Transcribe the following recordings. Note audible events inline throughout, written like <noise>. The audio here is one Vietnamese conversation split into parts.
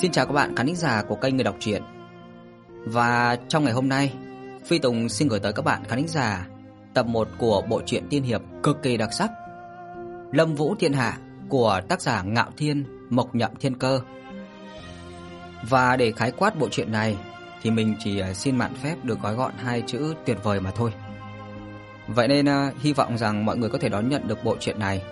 Xin chào các bạn khán giả của kênh Người đọc truyện. Và trong ngày hôm nay, Phi Tùng xin gửi tới các bạn khán giả tập 1 của bộ truyện tiên hiệp cực kỳ đặc sắc Lâm Vũ Thiên Hạ của tác giả Ngạo Thiên, Mộc Nhậm Thiên Cơ. Và để khái quát bộ truyện này thì mình chỉ à, xin mạn phép được gói gọn hai chữ tuyệt vời mà thôi. Vậy nên uh, hy vọng rằng mọi người có thể đón nhận được bộ truyện này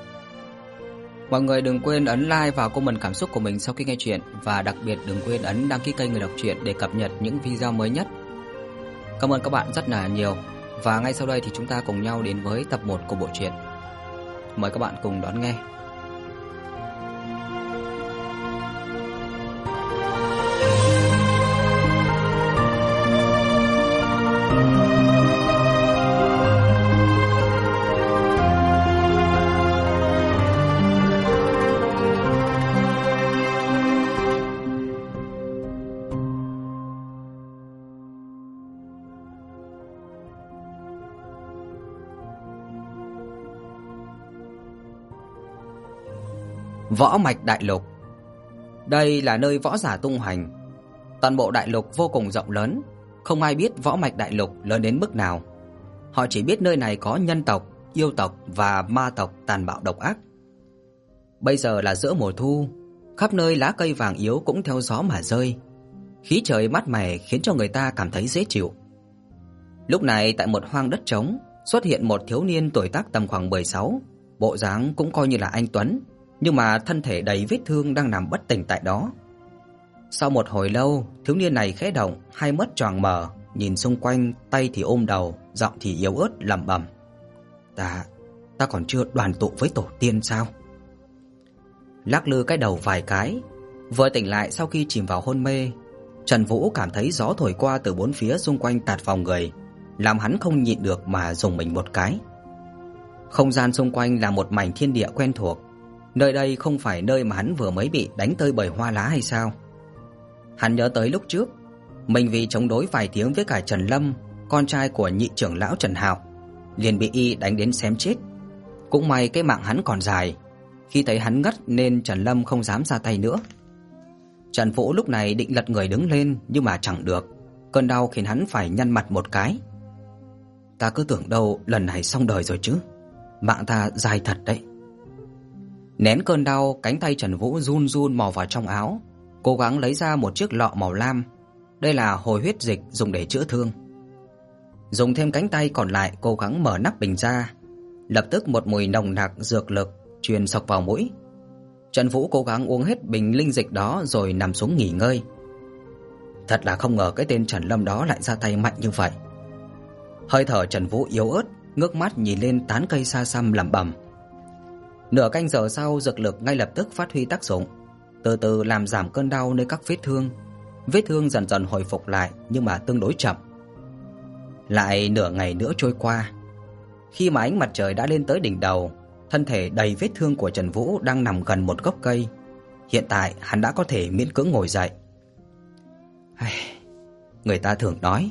Mọi người đừng quên ấn like vào comment cảm xúc của mình sau khi nghe chuyện và đặc biệt đừng quên ấn đăng ký kênh người đọc truyện để cập nhật những video mới nhất. Cảm ơn các bạn rất là nhiều. Và ngay sau đây thì chúng ta cùng nhau đến với tập 1 của bộ truyện. Mời các bạn cùng đón nghe. Võ mạch đại lục. Đây là nơi võ giả tung hành. Toàn bộ đại lục vô cùng rộng lớn, không ai biết võ mạch đại lục lớn đến mức nào. Họ chỉ biết nơi này có nhân tộc, yêu tộc và ma tộc tàn bạo độc ác. Bây giờ là giữa mùa thu, khắp nơi lá cây vàng yếu cũng theo gió mà rơi. Khí trời mát mẻ khiến cho người ta cảm thấy dễ chịu. Lúc này tại một hoang đất trống, xuất hiện một thiếu niên tuổi tác tầm khoảng 16, bộ dáng cũng coi như là anh tuấn, nhưng mà thân thể đầy vết thương đang nằm bất tỉnh tại đó. Sau một hồi lâu, thiếu niên này khẽ động, hai mắt tròn mở, nhìn xung quanh, tay thì ôm đầu, giọng thì yếu ớt lẩm bẩm: "Ta, ta còn chưa đoàn tụ với tổ tiên sao?" Lắc lư cái đầu vài cái, vừa tỉnh lại sau khi chìm vào hôn mê, Trần Vũ cảm thấy gió thổi qua từ bốn phía xung quanh tạt vào người, làm hắn không nhịn được mà dùng mình một cái. Không gian xung quanh là một mảnh thiên địa quen thuộc, Nơi đây không phải nơi mà hắn vừa mới bị đánh tơi bởi hoa lá hay sao? Hắn nhớ tới lúc trước, mình vì chống đối vài tiếng với cả Trần Lâm, con trai của nhị trưởng lão Trần Hạo, liền bị y đánh đến xém chết. Cũng may cái mạng hắn còn dài, khi thấy hắn ngất nên Trần Lâm không dám ra tay nữa. Trần Vũ lúc này định lật người đứng lên nhưng mà chẳng được, cơn đau khiến hắn phải nhăn mặt một cái. Ta cứ tưởng đâu lần này xong đời rồi chứ. Mạng ta dài thật đấy. Nén cơn đau, cánh tay Trần Vũ run run mò vào trong áo, cố gắng lấy ra một chiếc lọ màu lam. Đây là hồi huyết dịch dùng để chữa thương. Dùng thêm cánh tay còn lại cố gắng mở nắp bình ra, lập tức một mùi nồng nặc dược lực truyền sộc vào mũi. Trần Vũ cố gắng uống hết bình linh dịch đó rồi nằm xuống nghỉ ngơi. Thật là không ngờ cái tên Trần Lâm đó lại ra tay mạnh như vậy. Hơi thở Trần Vũ yếu ớt, ngước mắt nhìn lên tán cây xa xăm lẩm bẩm. Nửa canh giờ sau, dược lực ngay lập tức phát huy tác dụng, từ từ làm giảm cơn đau nơi các vết thương. Vết thương dần dần hồi phục lại nhưng mà tương đối chậm. Lại nửa ngày nữa trôi qua, khi mà ánh mặt trời đã lên tới đỉnh đầu, thân thể đầy vết thương của Trần Vũ đang nằm gần một gốc cây. Hiện tại hắn đã có thể miễn cưỡng ngồi dậy. Người ta thường nói,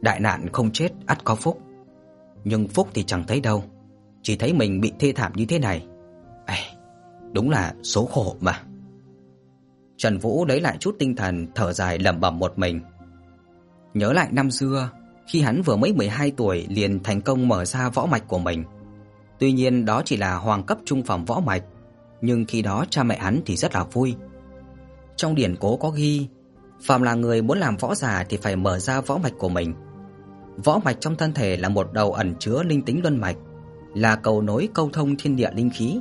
đại nạn không chết ắt có phúc. Nhưng phúc thì chẳng thấy đâu, chỉ thấy mình bị thê thảm như thế này. Ê, đúng là số khổ mà. Trần Vũ lấy lại chút tinh thần, thở dài lẩm bẩm một mình. Nhớ lại năm xưa, khi hắn vừa mới 12 tuổi liền thành công mở ra võ mạch của mình. Tuy nhiên đó chỉ là hoàng cấp trung phẩm võ mạch, nhưng khi đó cha mẹ hắn thì rất là vui. Trong điển cố có ghi, phàm là người muốn làm võ giả thì phải mở ra võ mạch của mình. Võ mạch trong thân thể là một đầu ẩn chứa linh tính luân mạch, là cầu nối câu thông thiên địa linh khí.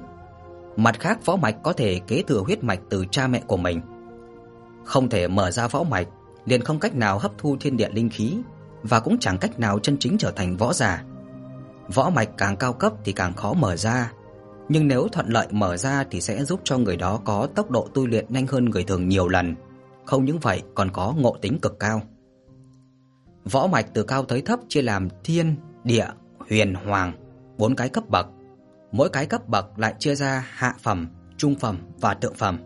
Mặt khác võ mạch có thể kế thừa huyết mạch từ cha mẹ của mình. Không thể mở ra võ mạch, liền không cách nào hấp thu thiên địa linh khí và cũng chẳng cách nào chân chính trở thành võ giả. Võ mạch càng cao cấp thì càng khó mở ra, nhưng nếu thuận lợi mở ra thì sẽ giúp cho người đó có tốc độ tu luyện nhanh hơn người thường nhiều lần. Không những vậy còn có ngộ tính cực cao. Võ mạch từ cao tới thấp chia làm thiên, địa, huyền, hoàng, bốn cái cấp bậc mỗi cái cấp bậc lại chia ra hạ phẩm, trung phẩm và thượng phẩm.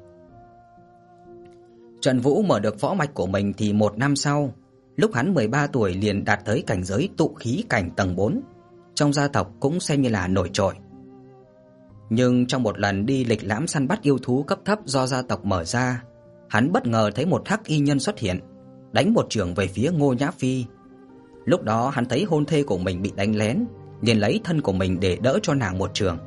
Trần Vũ mở được võ mạch của mình thì một năm sau, lúc hắn 13 tuổi liền đạt tới cảnh giới tụ khí cảnh tầng 4, trong gia tộc cũng xem như là nổi trội. Nhưng trong một lần đi lịch lãm săn bắt yêu thú cấp thấp do gia tộc mở ra, hắn bất ngờ thấy một hắc y nhân xuất hiện, đánh một trường về phía Ngô Nhã Phi. Lúc đó hắn thấy hôn thê của mình bị đánh lén, liền lấy thân của mình để đỡ cho nàng một trường.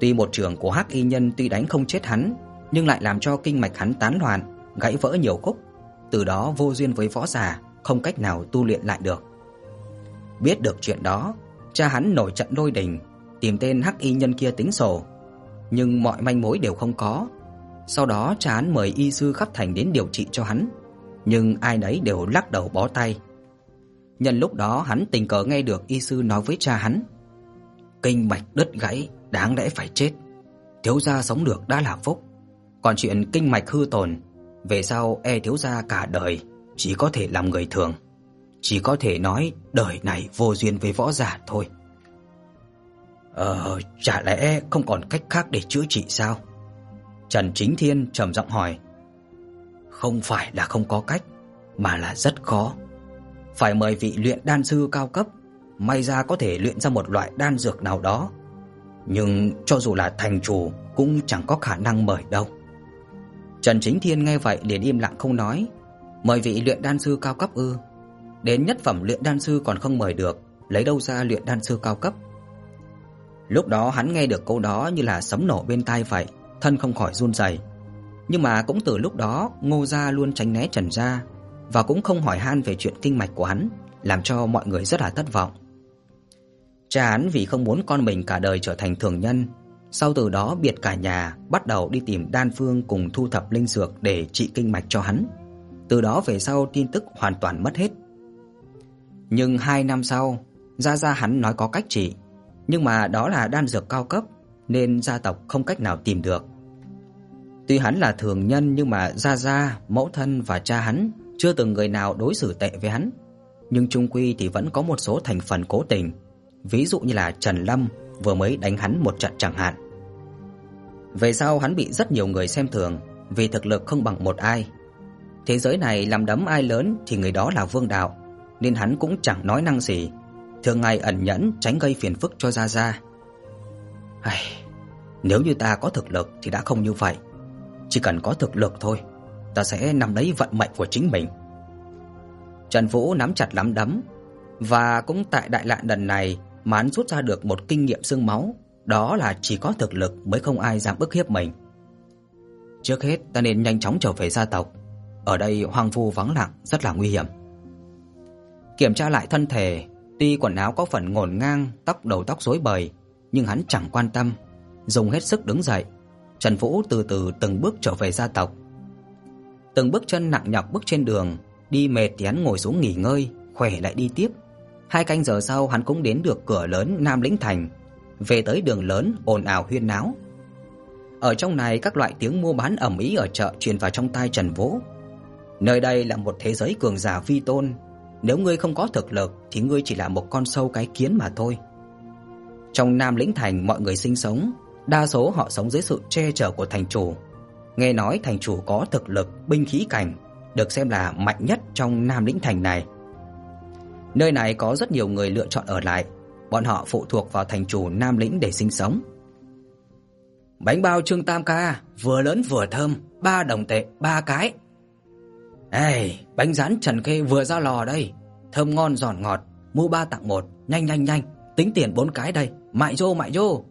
Tuy một trường của hắc y nhân tuy đánh không chết hắn, nhưng lại làm cho kinh mạch hắn tán loạn, gãy vỡ nhiều khúc, từ đó vô duyên với võ giả, không cách nào tu luyện lại được. Biết được chuyện đó, cha hắn nổi trận lôi đình, tìm tên hắc y nhân kia tính sổ, nhưng mọi manh mối đều không có. Sau đó cha hắn mời y sư khắp thành đến điều trị cho hắn, nhưng ai nấy đều lắc đầu bó tay. Nhân lúc đó hắn tình cờ nghe được y sư nói với cha hắn: "Kinh mạch đứt gãy, đáng lẽ phải chết. Thiếu gia sống được đã là phúc, còn chuyện kinh mạch hư tổn, về sau e thiếu gia cả đời chỉ có thể làm người thường, chỉ có thể nói đời này vô duyên với võ giả thôi." Ờ, chả lẽ không còn cách khác để chữa trị sao? Trần Chính Thiên trầm giọng hỏi. Không phải là không có cách, mà là rất khó. Phải mời vị luyện đan sư cao cấp, may ra có thể luyện ra một loại đan dược nào đó. Nhưng cho dù là thành chủ cũng chẳng có khả năng mời đâu. Trần Chính Thiên nghe vậy liền im lặng không nói. Mời vị luyện đan sư cao cấp ư? Đến nhất phẩm luyện đan sư còn không mời được, lấy đâu ra luyện đan sư cao cấp? Lúc đó hắn nghe được câu đó như là sấm nổ bên tai vậy, thân không khỏi run rẩy. Nhưng mà cũng từ lúc đó, Ngô gia luôn tránh né Trần gia và cũng không hỏi han về chuyện kinh mạch của hắn, làm cho mọi người rất là thất vọng. Cha hắn vì không muốn con mình cả đời trở thành thường nhân, sau từ đó biệt cả nhà, bắt đầu đi tìm đan phương cùng thu thập linh dược để trị kinh mạch cho hắn. Từ đó về sau tin tức hoàn toàn mất hết. Nhưng hai năm sau, gia gia hắn nói có cách trị, nhưng mà đó là đan dược cao cấp nên gia tộc không cách nào tìm được. Tuy hắn là thường nhân nhưng mà gia gia, mẫu thân và cha hắn chưa từng người nào đối xử tệ với hắn, nhưng chung quy thì vẫn có một số thành phần cố tình, ví dụ như là Trần Lâm vừa mới đánh hắn một trận chẳng hạn. Về sau hắn bị rất nhiều người xem thường vì thực lực không bằng một ai. Thế giới này làm đấm ai lớn thì người đó là vương đạo, nên hắn cũng chẳng nói năng gì, thường ngày ẩn nhẫn tránh gây phiền phức cho Gia Gia. Hây, nếu như ta có thực lực thì đã không như vậy. Chỉ cần có thực lực thôi, ta sẽ nắm lấy vận mệnh của chính mình. Trần Vũ nắm chặt lắm đấm và cũng tại đại lạn lần này mà hắn rút ra được một kinh nghiệm xương máu, đó là chỉ có thực lực mới không ai dám bức hiếp mình. Trước hết ta nên nhanh chóng trở về gia tộc, ở đây hoang vu vắng lặng rất là nguy hiểm. Kiểm tra lại thân thể, tuy quần áo có phần ngổn ngang, tóc đầu tóc rối bời, nhưng hắn chẳng quan tâm, dùng hết sức đứng dậy. Trần Vũ từ từ từng bước trở về gia tộc. Từng bước chân nặng nhọc bước trên đường, đi mệt thì hắn ngồi xuống nghỉ ngơi, khỏe lại đi tiếp. Hai canh giờ sau hắn cũng đến được cửa lớn Nam Lĩnh Thành, về tới đường lớn ồn ào huyên náo. Ở trong này các loại tiếng mua bán ầm ĩ ở chợ truyền vào trong tai Trần Vũ. Nơi đây là một thế giới cường giả vi tôn, nếu ngươi không có thực lực thì ngươi chỉ là một con sâu cái kiến mà thôi. Trong Nam Lĩnh Thành mọi người sinh sống, đa số họ sống dưới sự che chở của thành chủ. Nghe nói thành chủ có thực lực binh khí cảnh, được xem là mạnh nhất trong Nam Lĩnh Thành này. Nơi này có rất nhiều người lựa chọn ở lại, bọn họ phụ thuộc vào thành chủ Nam Lĩnh để sinh sống. Bánh bao Trương Tam ca, vừa lớn vừa thơm, ba đồng tệ ba cái. Ê, bánh rán Trần Khê vừa ra lò đây, thơm ngon giòn ngọt, mua ba tặng một, nhanh nhanh nhanh, tính tiền bốn cái đây, mại vô mại vô.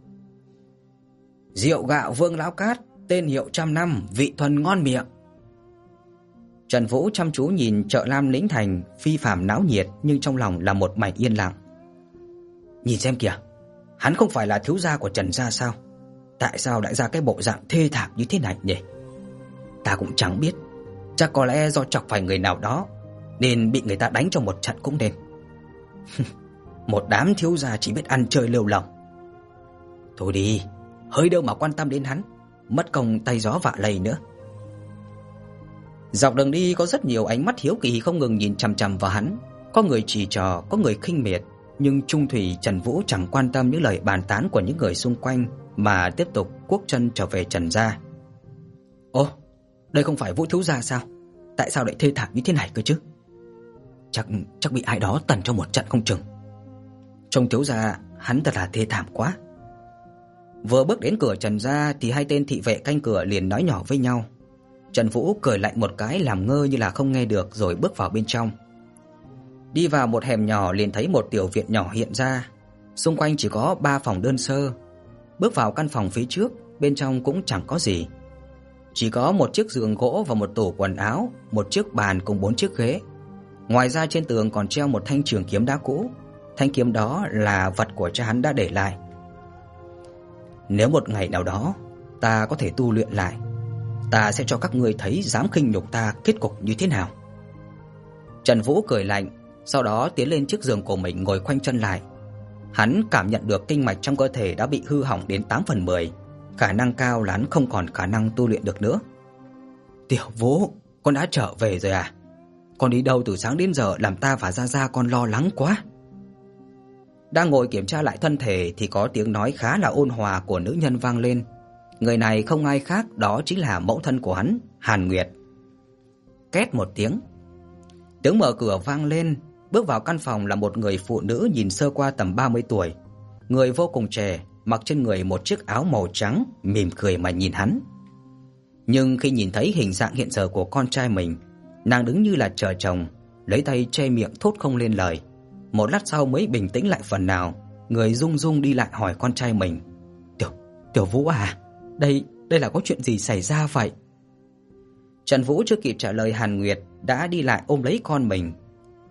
Rượu gạo Vương lão cát, tên hiệu trăm năm, vị thuần ngon miệng. Trần Vũ chăm chú nhìn chợ Lam lĩnh thành phi phàm náo nhiệt nhưng trong lòng là một mảnh yên lặng. Nhìn xem kìa, hắn không phải là thiếu gia của Trần gia sao? Tại sao lại ra cái bộ dạng thê thảm như thế này nhỉ? Ta cũng chẳng biết, chắc có lẽ do chọc phải người nào đó nên bị người ta đánh cho một trận cũng nên. <laughs> một đám thiếu gia chỉ biết ăn chơi lêu lỏng. Thôi đi, hơi đâu mà quan tâm đến hắn, mất công tay gió vạ lây nữa. Dọc đường đi có rất nhiều ánh mắt hiếu kỳ không ngừng nhìn chằm chằm vào hắn, có người chỉ trò, có người khinh miệt, nhưng trung thủy Trần Vũ chẳng quan tâm những lời bàn tán của những người xung quanh mà tiếp tục cuốc chân trở về Trần gia. "Ồ, đây không phải Vũ thiếu gia sao? Tại sao lại thê thảm như thế này cơ chứ? Chắc chắc bị ai đó tần cho một trận không chừng. Trông thiếu gia hắn thật là thê thảm quá. Vừa bước đến cửa Trần gia thì hai tên thị vệ canh cửa liền nói nhỏ với nhau. Trần Vũ cười lạnh một cái làm ngơ như là không nghe được rồi bước vào bên trong. Đi vào một hẻm nhỏ liền thấy một tiểu viện nhỏ hiện ra, xung quanh chỉ có 3 phòng đơn sơ. Bước vào căn phòng phía trước, bên trong cũng chẳng có gì. Chỉ có một chiếc giường gỗ và một tủ quần áo, một chiếc bàn cùng bốn chiếc ghế. Ngoài ra trên tường còn treo một thanh trường kiếm đá cũ. Thanh kiếm đó là vật của cha hắn đã để lại. Nếu một ngày nào đó ta có thể tu luyện lại, ta sẽ cho các ngươi thấy dám khinh nhục ta kết cục như thế nào. Trần Vũ cười lạnh, sau đó tiến lên chiếc giường của mình ngồi khoanh chân lại. Hắn cảm nhận được kinh mạch trong cơ thể đã bị hư hỏng đến 8 phần 10, khả năng cao là hắn không còn khả năng tu luyện được nữa. "Tiểu Vũ, con đã trở về rồi à? Con đi đâu từ sáng đến giờ làm ta và Gia Gia con lo lắng quá." Đang ngồi kiểm tra lại thân thể thì có tiếng nói khá là ôn hòa của nữ nhân vang lên. Người này không ai khác đó chính là mẫu thân của hắn, Hàn Nguyệt. Két một tiếng. Tiếng mở cửa vang lên, bước vào căn phòng là một người phụ nữ nhìn sơ qua tầm 30 tuổi, người vô cùng trẻ, mặc trên người một chiếc áo màu trắng, mỉm cười mà nhìn hắn. Nhưng khi nhìn thấy hình dạng hiện giờ của con trai mình, nàng đứng như là chờ chồng, lấy tay che miệng thốt không lên lời. Một lát sau mới bình tĩnh lại phần nào, người rung rung đi lại hỏi con trai mình: "Tiểu, Tiểu Vũ à, đây, đây là có chuyện gì xảy ra vậy?" Trần Vũ chưa kịp trả lời Hàn Nguyệt đã đi lại ôm lấy con mình.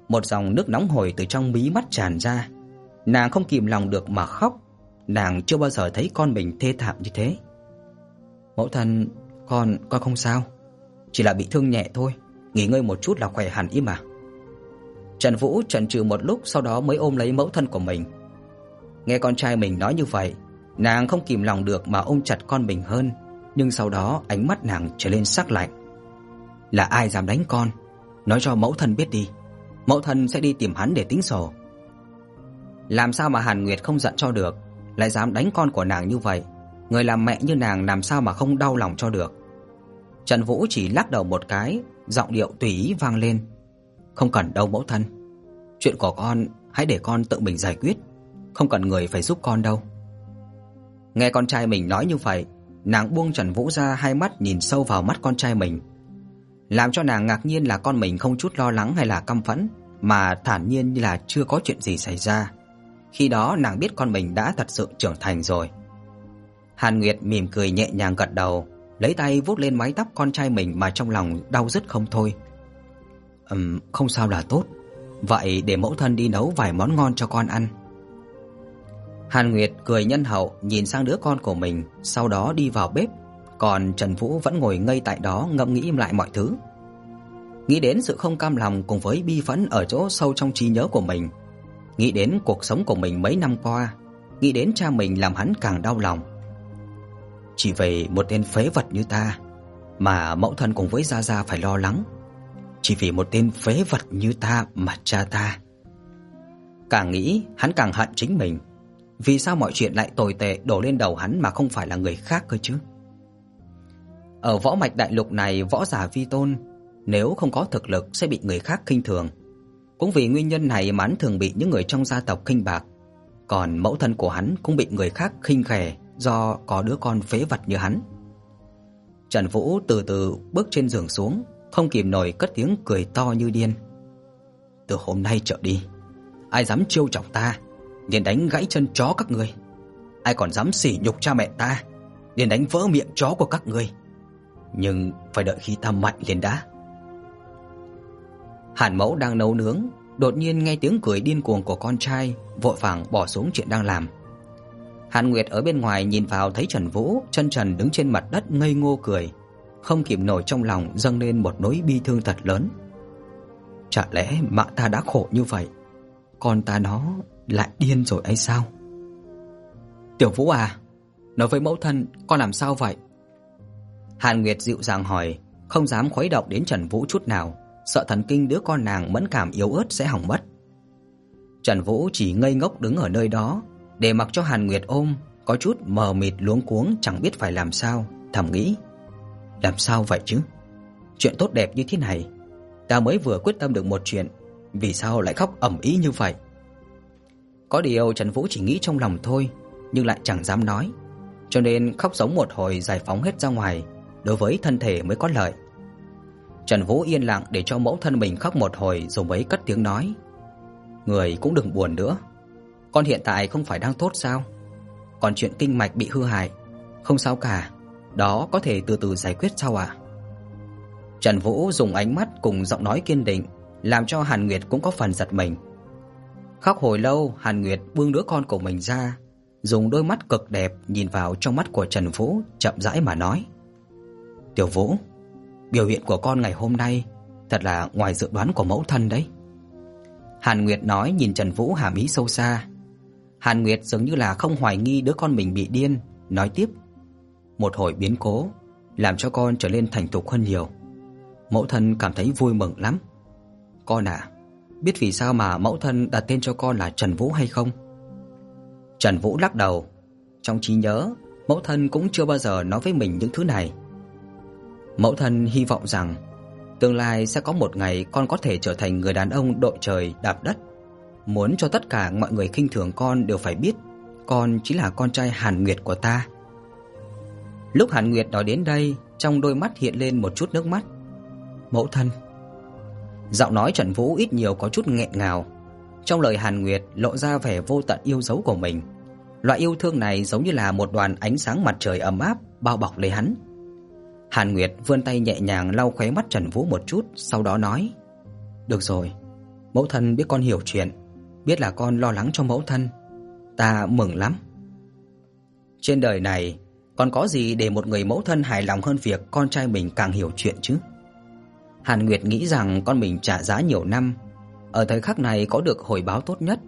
Một dòng nước nóng hổi từ trong mí mắt tràn ra. Nàng không kìm lòng được mà khóc, nàng chưa bao giờ thấy con mình thê thảm như thế. "Mẫu thân, con con không sao, chỉ là bị thương nhẹ thôi, nghỉ ngơi một chút là khỏe hẳn im mà." Trần Vũ chần chừ một lúc sau đó mới ôm lấy mẫu thân của mình. Nghe con trai mình nói như vậy, nàng không kìm lòng được mà ôm chặt con mình hơn, nhưng sau đó ánh mắt nàng trở lên sắc lạnh. Là ai dám đánh con? Nói cho mẫu thân biết đi. Mẫu thân sẽ đi tìm hắn để tính sổ. Làm sao mà Hàn Nguyệt không giận cho được, lại dám đánh con của nàng như vậy? Người làm mẹ như nàng làm sao mà không đau lòng cho được? Trần Vũ chỉ lắc đầu một cái, giọng điệu tùy ý vang lên. Không cần đâu mẫu thân. Chuyện của con hãy để con tự mình giải quyết, không cần người phải giúp con đâu. Nghe con trai mình nói như vậy, nàng buông Trần Vũ ra hai mắt nhìn sâu vào mắt con trai mình. Làm cho nàng ngạc nhiên là con mình không chút lo lắng hay là căm phẫn, mà thản nhiên như là chưa có chuyện gì xảy ra. Khi đó nàng biết con mình đã thật sự trưởng thành rồi. Hàn Nguyệt mỉm cười nhẹ nhàng gật đầu, lấy tay vuốt lên mái tóc con trai mình mà trong lòng đau rứt không thôi. Ừm, không sao là tốt. Vậy để mẫu thân đi nấu vài món ngon cho con ăn. Hàn Nguyệt cười nhân hậu nhìn sang đứa con của mình, sau đó đi vào bếp, còn Trần Vũ vẫn ngồi ngây tại đó ngẫm nghĩ lại mọi thứ. Nghĩ đến sự không cam lòng cùng với bi phẫn ở chỗ sâu trong trí nhớ của mình, nghĩ đến cuộc sống của mình mấy năm qua, nghĩ đến cha mình làm hắn càng đau lòng. Chỉ vì một tên phế vật như ta mà mẫu thân cùng với gia gia phải lo lắng, chỉ vì một tên phế vật như ta mà cha ta. Càng nghĩ, hắn càng hận chính mình. Vì sao mọi chuyện lại tồi tệ đổ lên đầu hắn mà không phải là người khác cơ chứ? Ở võ mạch đại lục này, võ giả vi tôn nếu không có thực lực sẽ bị người khác khinh thường. Cũng vì nguyên nhân này mà hắn thường bị những người trong gia tộc khinh bạc. Còn mẫu thân của hắn cũng bị người khác khinh khẻ do có đứa con phế vật như hắn. Trần Vũ từ từ bước trên giường xuống, không kìm nổi cất tiếng cười to như điên. Từ hôm nay trở đi, ai dám trêu chọc ta, liền đánh gãy chân chó các ngươi. Ai còn dám sỉ nhục cha mẹ ta, liền đánh vỡ miệng chó của các ngươi. Nhưng phải đợi khi ta mạnh lên đã. Hàn Mẫu đang nấu nướng, đột nhiên nghe tiếng cười điên cuồng của con trai, vội vàng bỏ xuống chuyện đang làm. Hàn Nguyệt ở bên ngoài nhìn vào thấy Trần Vũ chân trần đứng trên mặt đất ngây ngô cười, không kìm nổi trong lòng dâng lên một nỗi bi thương thật lớn. Chả lẽ mẹ ta đã khổ như vậy, con ta nó lại điên rồi hay sao? Tiểu Vũ à, nói với mẫu thân con làm sao vậy? Hàn Nguyệt dịu dàng hỏi, không dám khuấy động đến Trần Vũ chút nào, sợ thần kinh đứa con nàng mẫn cảm yếu ớt sẽ hỏng mất. Trần Vũ chỉ ngây ngốc đứng ở nơi đó, để mặc cho Hàn Nguyệt ôm, có chút mờ mịt luống cuống chẳng biết phải làm sao, thầm nghĩ. Làm sao vậy chứ? Chuyện tốt đẹp như thế này, ta mới vừa quyết tâm được một chuyện, vì sao lại khóc ầm ĩ như vậy? Có điều Trần Vũ chỉ nghĩ trong lòng thôi, nhưng lại chẳng dám nói, cho nên khóc giống một hồi giải phóng hết ra ngoài, đối với thân thể mới có lợi. Trần Vũ yên lặng để cho mẫu thân mình khóc một hồi rồi mới cất tiếng nói: "Người cũng đừng buồn nữa. Con hiện tại không phải đang tốt sao? Còn chuyện kinh mạch bị hư hại, không sao cả, đó có thể từ từ giải quyết sau ạ." Trần Vũ dùng ánh mắt cùng giọng nói kiên định, làm cho Hàn Nguyệt cũng có phần giật mình. Khóc hồi lâu, Hàn Nguyệt buông đứa con của mình ra, dùng đôi mắt cực đẹp nhìn vào trong mắt của Trần Vũ, chậm rãi mà nói: "Tiểu Vũ, biểu hiện của con ngày hôm nay thật là ngoài dự đoán của mẫu thân đấy." Hàn Nguyệt nói nhìn Trần Vũ hàm ý sâu xa. Hàn Nguyệt dường như là không hoài nghi đứa con mình bị điên, nói tiếp: "Một hồi biến cố làm cho con trở nên thành thục hơn nhiều. Mẫu thân cảm thấy vui mừng lắm. Con à, biết vì sao mà mẫu thân đặt tên cho con là Trần Vũ hay không?" Trần Vũ lắc đầu, trong trí nhớ, mẫu thân cũng chưa bao giờ nói với mình những thứ này. Mẫu thân hy vọng rằng tương lai sẽ có một ngày con có thể trở thành người đàn ông đội trời đạp đất, muốn cho tất cả mọi người khinh thường con đều phải biết con chính là con trai Hàn Nguyệt của ta. Lúc Hàn Nguyệt nói đến đây, trong đôi mắt hiện lên một chút nước mắt. "Mẫu thân." Giọng nói Trần Vũ ít nhiều có chút nghẹn ngào. Trong lời Hàn Nguyệt lộ ra vẻ vô tận yêu dấu của mình. Loại yêu thương này giống như là một đoàn ánh sáng mặt trời ấm áp bao bọc lấy hắn. Hàn Nguyệt vươn tay nhẹ nhàng lau khóe mắt Trần Vũ một chút, sau đó nói: "Được rồi, mẫu thân biết con hiểu chuyện, biết là con lo lắng cho mẫu thân, ta mừng lắm." Trên đời này, còn có gì để một người mẫu thân hài lòng hơn việc con trai mình càng hiểu chuyện chứ? Hàn Nguyệt nghĩ rằng con mình trả giá nhiều năm, ở thời khắc này có được hồi báo tốt nhất,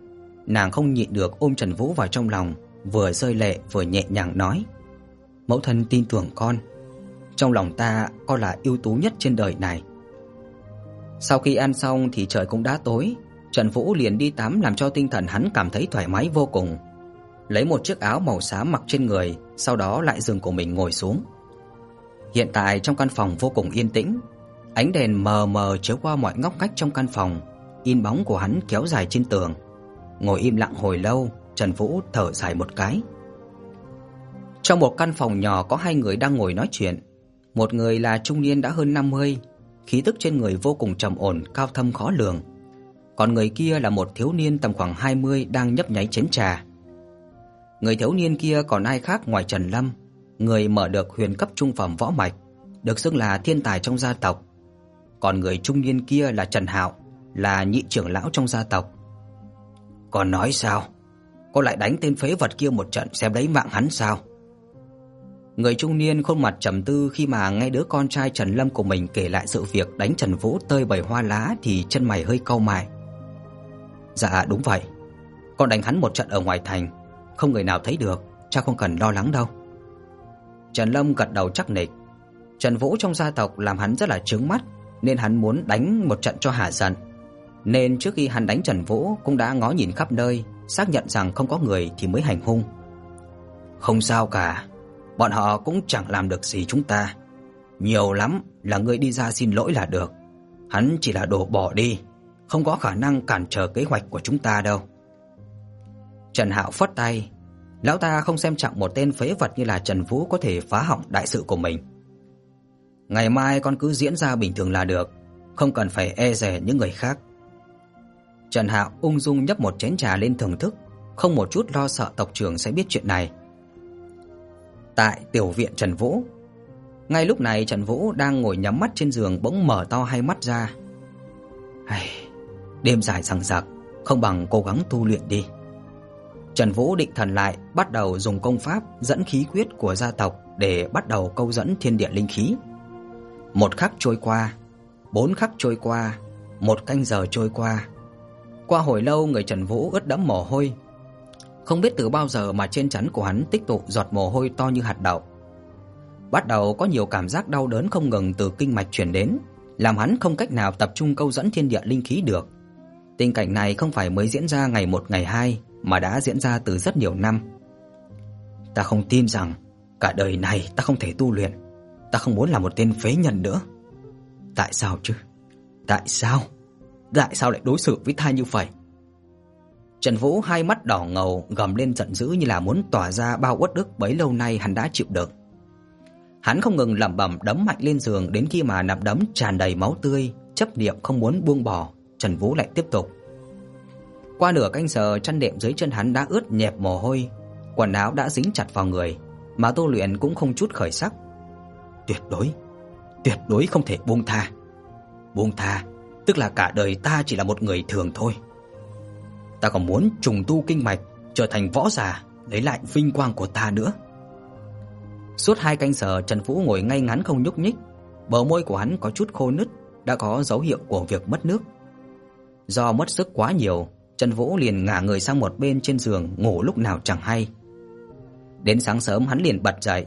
nàng không nhịn được ôm Trần Vũ vào trong lòng, vừa rơi lệ vừa nhẹ nhàng nói: "Mẫu thân tin tưởng con." Trong lòng ta con là ưu tú nhất trên đời này. Sau khi ăn xong thì trời cũng đã tối, Trần Vũ liền đi tắm làm cho tinh thần hắn cảm thấy thoải mái vô cùng. Lấy một chiếc áo màu xám mặc trên người, sau đó lại giường của mình ngồi xuống. Hiện tại trong căn phòng vô cùng yên tĩnh, ánh đèn mờ mờ chiếu qua mọi ngóc ngách trong căn phòng, in bóng của hắn kéo dài trên tường. Ngồi im lặng hồi lâu, Trần Vũ thở dài một cái. Trong một căn phòng nhỏ có hai người đang ngồi nói chuyện. Một người là trung niên đã hơn 50, khí tức trên người vô cùng trầm ổn, cao thâm khó lường. Còn người kia là một thiếu niên tầm khoảng 20 đang nhấp nháy chén trà. Người thiếu niên kia còn ai khác ngoài Trần Lâm, người mở được huyền cấp trung phẩm võ mạch, được xưng là thiên tài trong gia tộc. Còn người trung niên kia là Trần Hạo, là nhị trưởng lão trong gia tộc. Còn nói sao? Cô lại đánh tên phế vật kia một trận xem lấy mạng hắn sao? Người trung niên khuôn mặt trầm tư khi mà nghe đứa con trai Trần Lâm của mình kể lại sự việc đánh Trần Vũ tơi bời hoa lá thì chân mày hơi cau mày. Dạ đúng vậy. Con đánh hắn một trận ở ngoài thành, không người nào thấy được, cha không cần lo lắng đâu. Trần Lâm gật đầu chắc nịch. Trần Vũ trong gia tộc làm hắn rất là chướng mắt, nên hắn muốn đánh một trận cho hả giận. Nên trước khi hắn đánh Trần Vũ cũng đã ngó nhìn khắp nơi, xác nhận rằng không có người thì mới hành hung. Không sao cả, bọn họ cũng chẳng làm được gì chúng ta. Nhiều lắm là ngươi đi ra xin lỗi là được. Hắn chỉ là đồ bỏ đi, không có khả năng cản trở kế hoạch của chúng ta đâu. Trần Hạo phất tay, lão ta không xem trọng một tên phế vật như là Trần Vũ có thể phá hỏng đại sự của mình. Ngày mai con cứ diễn ra bình thường là được, không cần phải e dè những người khác. Trần Hạo ung dung nhấp một chén trà lên thưởng thức, không một chút lo sợ tộc trưởng sẽ biết chuyện này. Tại tiểu viện Trần Vũ, ngay lúc này Trần Vũ đang ngồi nhắm mắt trên giường bỗng mở to hai mắt ra. Hây, đêm dài dằng dặc, không bằng cố gắng tu luyện đi. Trần Vũ định thần lại, bắt đầu dùng công pháp dẫn khí quyết của gia tộc để bắt đầu câu dẫn thiên địa linh khí. Một khắc trôi qua, bốn khắc trôi qua, một canh giờ trôi qua. Qua hồi lâu người Trần Vũ ướt đẫm mồ hôi. Không biết từ bao giờ mà trên trán của hắn tích tụ giọt mồ hôi to như hạt đậu. Bắt đầu có nhiều cảm giác đau đớn không ngừng từ kinh mạch truyền đến, làm hắn không cách nào tập trung câu dẫn thiên địa linh khí được. Tình cảnh này không phải mới diễn ra ngày một ngày hai mà đã diễn ra từ rất nhiều năm. Ta không tin rằng cả đời này ta không thể tu luyện, ta không muốn là một tên phế nhân nữa. Tại sao chứ? Tại sao? Tại sao lại đối xử với ta như vậy? Trần Vũ hai mắt đỏ ngầu gầm lên giận dữ như là muốn tỏa ra bao uất ức bấy lâu nay hắn đã chịu đựng. Hắn không ngừng lẩm bẩm đấm mạnh lên giường đến khi mà nắm đấm tràn đầy máu tươi, chấp niệm không muốn buông bỏ, Trần Vũ lại tiếp tục. Qua nửa canh giờ, chăn đệm dưới chân hắn đã ướt nhẹp mồ hôi, quần áo đã dính chặt vào người, mà tu luyện cũng không chút khởi sắc. Tuyệt đối, tuyệt đối không thể buông tha. Buông tha, tức là cả đời ta chỉ là một người thường thôi. Ta còn muốn trùng tu kinh mạch, trở thành võ giả, lấy lại vinh quang của ta nữa. Suốt hai canh giờ Trần Vũ ngồi ngay ngắn không nhúc nhích, bờ môi của hắn có chút khô nứt, đã có dấu hiệu của việc mất nước. Do mất sức quá nhiều, Trần Vũ liền ngả người sang một bên trên giường ngủ lúc nào chẳng hay. Đến sáng sớm hắn liền bật dậy,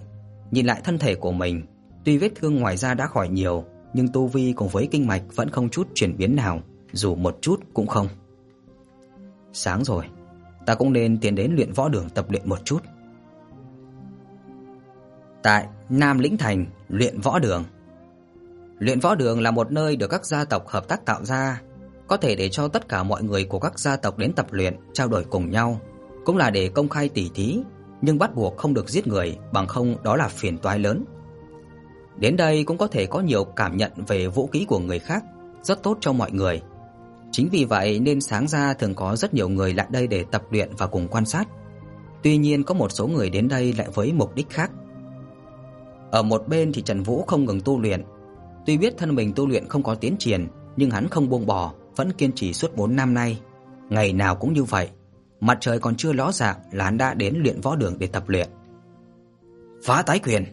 nhìn lại thân thể của mình, tuy vết thương ngoài da đã khỏi nhiều, nhưng tu vi cùng với kinh mạch vẫn không chút chuyển biến nào, dù một chút cũng không. Sáng rồi, ta cũng nên tiến đến luyện võ đường tập luyện một chút. Tại Nam Lĩnh Thành, luyện võ đường. Luyện võ đường là một nơi được các gia tộc hợp tác tạo ra, có thể để cho tất cả mọi người của các gia tộc đến tập luyện, trao đổi cùng nhau, cũng là để công khai tỉ thí, nhưng bắt buộc không được giết người, bằng không đó là phiền toái lớn. Đến đây cũng có thể có nhiều cảm nhận về vũ khí của người khác, rất tốt cho mọi người. Chính vì vậy nên sáng ra thường có rất nhiều người lại đây để tập luyện và cùng quan sát. Tuy nhiên có một số người đến đây lại với mục đích khác. Ở một bên thì Trần Vũ không ngừng tu luyện. Tuy biết thân mình tu luyện không có tiến triển, nhưng hắn không buông bỏ, vẫn kiên trì suốt 4 năm nay, ngày nào cũng như vậy. Mặt trời còn chưa ló dạng là hắn đã đến luyện võ đường để tập luyện. Phá tái quyền.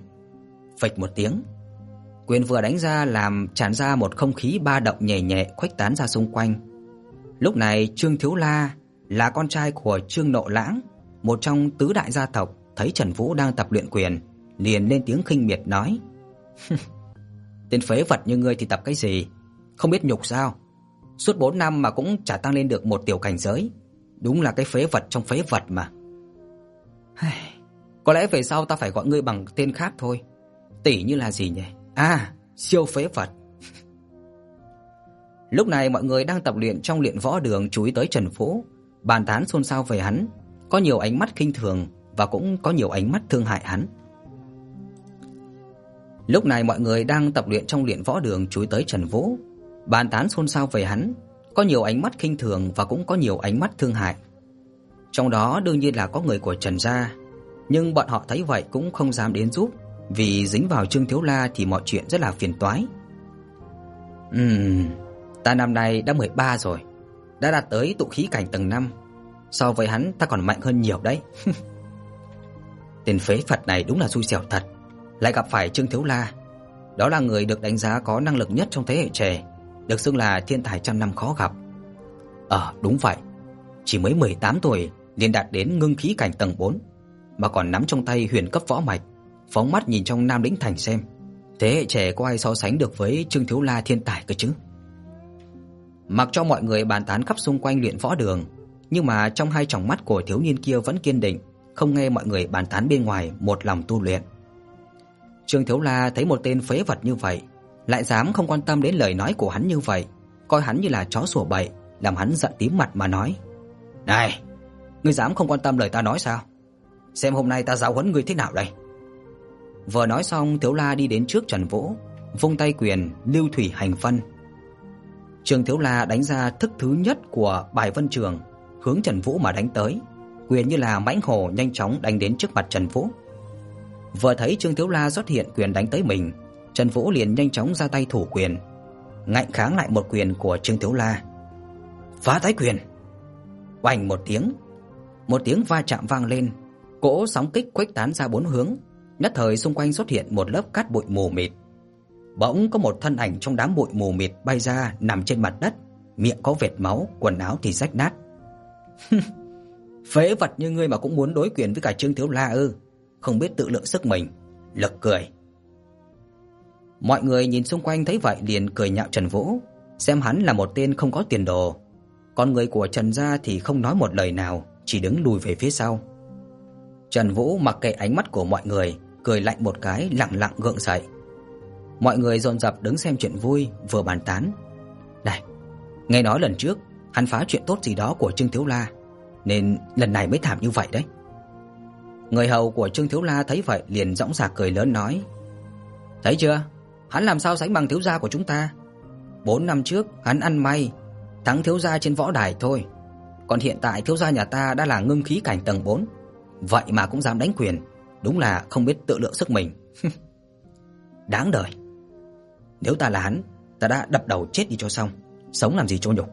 Phịch một tiếng, quyền vừa đánh ra làm tràn ra một không khí ba động nhẹ nhẹ khuếch tán ra xung quanh. Lúc này Trương Thiếu La là con trai của Trương Nộ Lãng, một trong tứ đại gia tộc, thấy Trần Vũ đang tập luyện quyền, liền lên tiếng khinh miệt nói: <laughs> "Tên phế vật như ngươi thì tập cái gì, không biết nhục sao? Suốt 4 năm mà cũng chả tăng lên được một tiểu cảnh giới, đúng là cái phế vật trong phế vật mà." Có lẽ về sau ta phải gọi ngươi bằng tên khác thôi. Tỷ như là gì nhỉ? À, siêu phế vật. <laughs> Lúc này mọi người đang tập luyện trong luyện võ đường chú ý tới Trần Vũ, bàn tán xôn xao về hắn, có nhiều ánh mắt khinh thường và cũng có nhiều ánh mắt thương hại hắn. Lúc này mọi người đang tập luyện trong luyện võ đường chú ý tới Trần Vũ, bàn tán xôn xao về hắn, có nhiều ánh mắt khinh thường và cũng có nhiều ánh mắt thương hại. Trong đó đương nhiên là có người của Trần gia, nhưng bọn họ thấy vậy cũng không dám đến giúp, vì dính vào Trương Thiếu La thì mọi chuyện rất là phiền toái. Ừm, ta năm nay đã 13 rồi, đã đạt tới tụ khí cảnh tầng 5. So với hắn ta còn mạnh hơn nhiều đấy. <laughs> Tên phế Phật này đúng là xui xẻo thật, lại gặp phải Trương Thiếu La. Đó là người được đánh giá có năng lực nhất trong thế hệ trẻ, được xưng là thiên tài trăm năm khó gặp. Ờ, đúng vậy. Chỉ mới 18 tuổi liền đạt đến ngưng khí cảnh tầng 4, mà còn nắm trong tay huyền cấp võ mạch phóng mắt nhìn trong Nam Lĩnh thành xem, thế hệ trẻ có ai so sánh được với Trương Thiếu La thiên tài cơ chứ? Mặc cho mọi người bàn tán khắp xung quanh luyện võ đường, nhưng mà trong hai tròng mắt của thiếu niên kia vẫn kiên định, không nghe mọi người bàn tán bên ngoài, một lòng tu luyện. Trương Thiếu La thấy một tên phế vật như vậy, lại dám không quan tâm đến lời nói của hắn như vậy, coi hắn như là chó sủa bậy, làm hắn giận tím mặt mà nói: "Này, ngươi dám không quan tâm lời ta nói sao? Xem hôm nay ta giáo huấn ngươi thế nào đây?" Vừa nói xong, Thiếu La đi đến trước Trần Vũ, vung tay quyền lưu thủy hành phân. Trường Thiếu La đánh ra thức thứ nhất của bài vân trường, hướng Trần Vũ mà đánh tới, quyền như là mãnh hổ nhanh chóng đánh đến trước mặt Trần Vũ. Vừa thấy Trương Thiếu La xuất hiện quyền đánh tới mình, Trần Vũ liền nhanh chóng ra tay thủ quyền, ngạnh kháng lại một quyền của Trương Thiếu La. Phá tái quyền. Oanh một tiếng, một tiếng va chạm vang lên, cỗ sóng kích khuếch tán ra bốn hướng, Nhất thời xung quanh xuất hiện một lớp cát bụi mù mịt. Bỗng có một thân ảnh trong đám bụi mù mịt bay ra nằm trên mặt đất, miệng có vệt máu, quần áo thì rách nát. <laughs> Phế vật như ngươi mà cũng muốn đối quyền với cả Trương Thiếu La ư? Không biết tự lượng sức mình, lực cười. Mọi người nhìn xung quanh thấy vậy liền cười nhạo Trần Vũ, xem hắn là một tên không có tiền đồ. Con người của Trần gia thì không nói một lời nào, chỉ đứng lùi về phía sau. Trần Vũ mặc kệ ánh mắt của mọi người, cười lạnh một cái lặng lặng gượng dậy. Mọi người dồn dập đứng xem chuyện vui, vừa bàn tán. "Này, nghe nói lần trước hắn phá chuyện tốt gì đó của Trương Thiếu La, nên lần này mới thảm như vậy đấy." Người hầu của Trương Thiếu La thấy vậy liền dõng dạc cười lớn nói: Thấy chưa? Hắn làm sao sánh bằng thiếu gia của chúng ta? 4 năm trước hắn ăn may, thắng thiếu gia trên võ đài thôi. Còn hiện tại thiếu gia nhà ta đã là ngưng khí cảnh tầng 4, vậy mà cũng dám đánh quyền, đúng là không biết tự lượng sức mình. <laughs> Đáng đời. Nếu ta là hắn, ta đã đập đầu chết đi cho xong, sống làm gì cho nhục.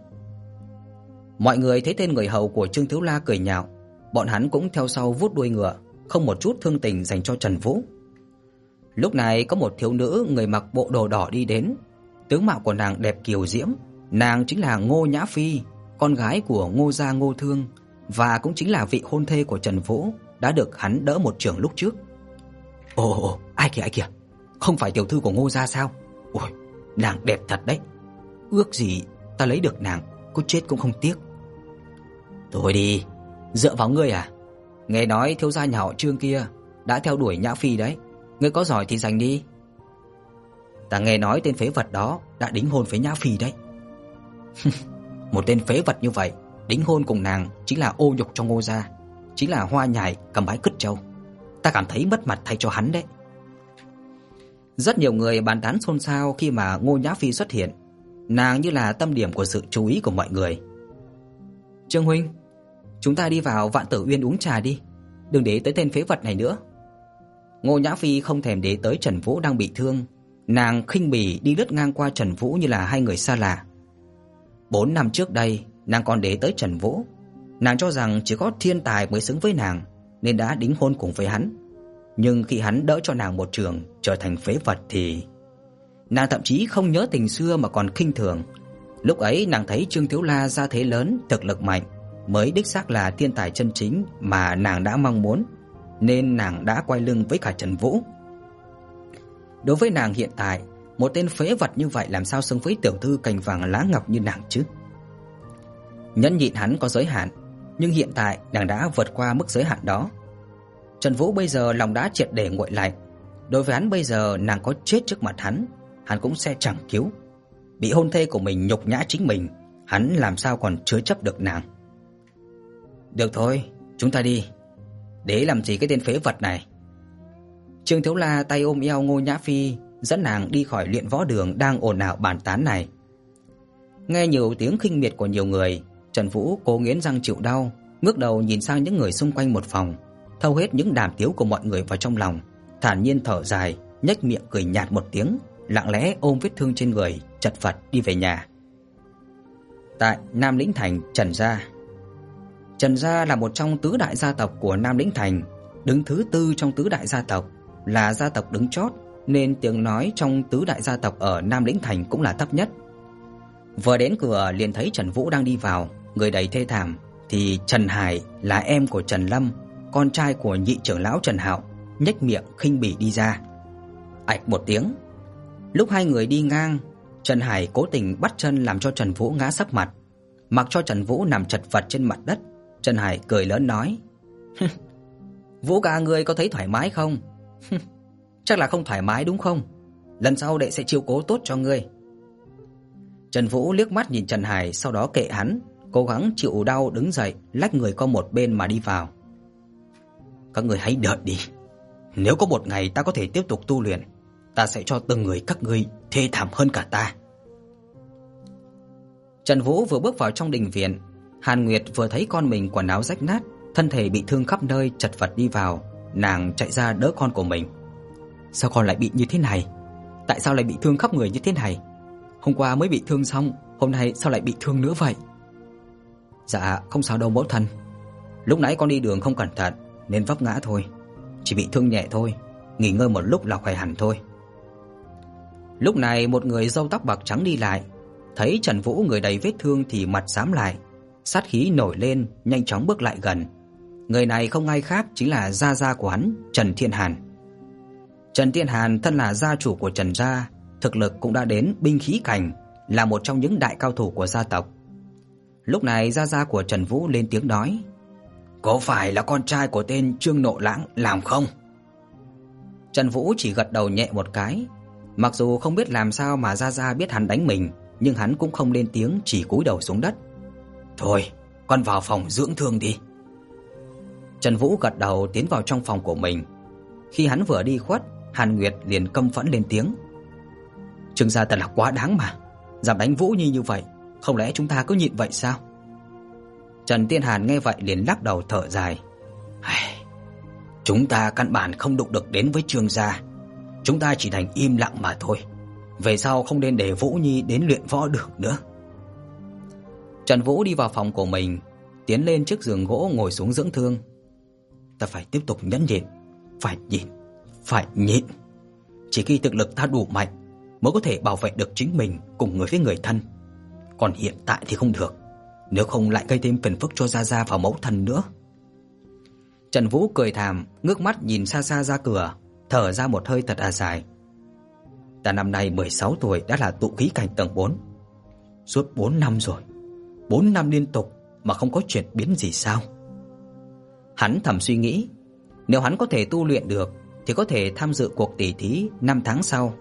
Mọi người thấy tên người hầu của Trương Thiếu La cười nhạo, bọn hắn cũng theo sau vuốt đuôi ngựa, không một chút thương tình dành cho Trần Vũ. Lúc này có một thiếu nữ người mặc bộ đồ đỏ đi đến, tướng mạo của nàng đẹp kiều diễm, nàng chính là Ngô Nhã Phi, con gái của Ngô gia Ngô Thương và cũng chính là vị hôn thê của Trần Vũ đã được hắn đỡ một trường lúc trước. Ồ, ồ, ai kìa ai kìa, không phải tiểu thư của Ngô gia sao? Ôi, nàng đẹp thật đấy. Ước gì ta lấy được nàng, có chết cũng không tiếc. Thôi đi, dựa vào ngươi à? Nghe nói thiếu gia nhà họ Trương kia đã theo đuổi Nhã Phi đấy, ngươi có giỏi thì giành đi. Ta nghe nói tên phế vật đó đã đính hôn với Nhã Phi đấy. <laughs> Một tên phế vật như vậy, đính hôn cùng nàng chính là ô nhục cho Ngô gia, chính là hoa nhài cầm bái cứt châu. Ta cảm thấy mất mặt thay cho hắn đấy. Rất nhiều người bàn tán xôn xao khi mà Ngô Nhã Phi xuất hiện, nàng như là tâm điểm của sự chú ý của mọi người. Trương huynh, chúng ta đi vào Vạn Tử Uyên uống trà đi, đừng để tới tên phế vật này nữa. Ngô Nhã Phi không thèm để tới Trần Vũ đang bị thương, nàng khinh bỉ đi lướt ngang qua Trần Vũ như là hai người xa lạ. 4 năm trước đây, nàng còn để tới Trần Vũ, nàng cho rằng chỉ có thiên tài mới xứng với nàng nên đã đính hôn cùng với hắn. Nhưng khi hắn đỡ cho nàng một trường trở thành phế vật thì nàng thậm chí không nhớ tình xưa mà còn khinh thường. Lúc ấy nàng thấy Trương Thiếu La gia thế lớn, thực lực mạnh, mới đích xác là thiên tài chân chính mà nàng đã mong muốn, nên nàng đã quay lưng với cả Trần Vũ. Đối với nàng hiện tại, một tên phế vật như vậy làm sao xứng với tiểu thư cành vàng lá ngọc như nàng chứ? Nhẫn nhịn hắn có giới hạn, nhưng hiện tại nàng đã vượt qua mức giới hạn đó. Trần Vũ bây giờ lòng đã triệt để nguội lạnh, đối với hắn bây giờ nàng có chết trước mặt hắn, hắn cũng sẽ chẳng cứu. Bị hôn thê của mình nhục nhã chính mình, hắn làm sao còn chứa chấp được nàng. Được thôi, chúng ta đi. Để làm gì cái tên phế vật này? Trương Thiếu La tay ôm eo Ngô Nhã Phi, dẫn nàng đi khỏi luyện võ đường đang ồn ào bàn tán này. Nghe nhiều tiếng khinh miệt của nhiều người, Trần Vũ cố nghiến răng chịu đau, ngước đầu nhìn sang những người xung quanh một phòng, thâu hết những đàm tiếu của mọi người vào trong lòng, thản nhiên thở dài, nhếch miệng cười nhạt một tiếng, lặng lẽ ôm vết thương trên người, chật vật đi về nhà. Tại Nam Lĩnh Thành, Trần gia. Trần gia là một trong tứ đại gia tộc của Nam Lĩnh Thành, đứng thứ tư trong tứ đại gia tộc, là gia tộc đứng chót nên tiếng nói trong tứ đại gia tộc ở Nam Lĩnh Thành cũng là thấp nhất. Vừa đến cửa liền thấy Trần Vũ đang đi vào, người đầy thê thảm thì Trần Hải là em của Trần Lâm, con trai của nhị trưởng lão Trần Hạo, nhếch miệng khinh bỉ đi ra. Ạch một tiếng. Lúc hai người đi ngang, Trần Hải cố tình bắt chân làm cho Trần Vũ ngã sấp mặt, mặc cho Trần Vũ nằm chật vật trên mặt đất. Trần Hải cười lớn nói: <laughs> "Vũ ca ngươi có thấy thoải mái không?" <laughs> Chắc là không thoải mái đúng không? Lần sau đệ sẽ chiếu cố tốt cho ngươi." Trần Vũ liếc mắt nhìn Trần Hải, sau đó kệ hắn, cố gắng chịu đau đứng dậy, lách người qua một bên mà đi vào. "Các người hãy đợi đi. Nếu có một ngày ta có thể tiếp tục tu luyện, ta sẽ cho từng người các ngươi thê thảm hơn cả ta." Trần Vũ vừa bước vào trong đình viện, Hàn Nguyệt vừa thấy con mình quần áo rách nát, thân thể bị thương khắp nơi chật vật đi vào, nàng chạy ra đỡ con của mình. Sao con lại bị như thế này? Tại sao lại bị thương khắp người như thế này? Hôm qua mới bị thương xong, hôm nay sao lại bị thương nữa vậy? Dạ, không sao đâu mẫu thân. Lúc nãy con đi đường không cẩn thận nên vấp ngã thôi, chỉ bị thương nhẹ thôi, nghỉ ngơi một lúc là khỏe hẳn thôi. Lúc này một người râu tóc bạc trắng đi lại, thấy Trần Vũ người đầy vết thương thì mặt xám lại, sát khí nổi lên, nhanh chóng bước lại gần. Người này không ai khác chính là gia gia của hắn, Trần Thiên Hàn. Trần Thiên Hàn thân là gia chủ của Trần gia, thực lực cũng đã đến binh khí cảnh, là một trong những đại cao thủ của gia tộc. Lúc này gia gia của Trần Vũ lên tiếng nói: "Có phải là con trai của tên Trương Nộ Lãng làm không?" Trần Vũ chỉ gật đầu nhẹ một cái, mặc dù không biết làm sao mà gia gia biết hắn đánh mình, nhưng hắn cũng không lên tiếng, chỉ cúi đầu xuống đất. "Thôi, con vào phòng dưỡng thương đi." Trần Vũ gật đầu tiến vào trong phòng của mình. Khi hắn vừa đi khuất, Hàn Nguyệt liền căm phẫn lên tiếng. Trương gia thật là quá đáng mà, dám đánh Vũ Nhi như vậy, không lẽ chúng ta cứ nhịn vậy sao? Trần Tiên Hàn nghe vậy liền lắc đầu thở dài. Chúng ta căn bản không đụng được đến với Trương gia, chúng ta chỉ thành im lặng mà thôi. Về sau không nên để Vũ Nhi đến luyện võ được nữa. Trần Vũ đi vào phòng của mình, tiến lên trước giường gỗ ngồi xuống dưỡng thương. Ta phải tiếp tục nhẫn nhịn, phải nhịn, phải nhịn. Chỉ khi thực lực ta đủ mạnh mới có thể bảo vệ được chính mình cùng người với người thân. Còn hiện tại thì không được, nếu không lại gây thêm phiền phức cho Gia Gia và mẫu thân nữa. Trần Vũ cười thầm, ngước mắt nhìn xa xa ra cửa, thở ra một hơi thật à dài. Ta năm nay 16 tuổi đã là tụ khí cảnh tầng 4. Suốt 4 năm rồi, 4 năm liên tục mà không có chuyển biến gì sao? Hắn thầm suy nghĩ, nếu hắn có thể tu luyện được thì có thể tham dự cuộc tỷ thí 5 tháng sau.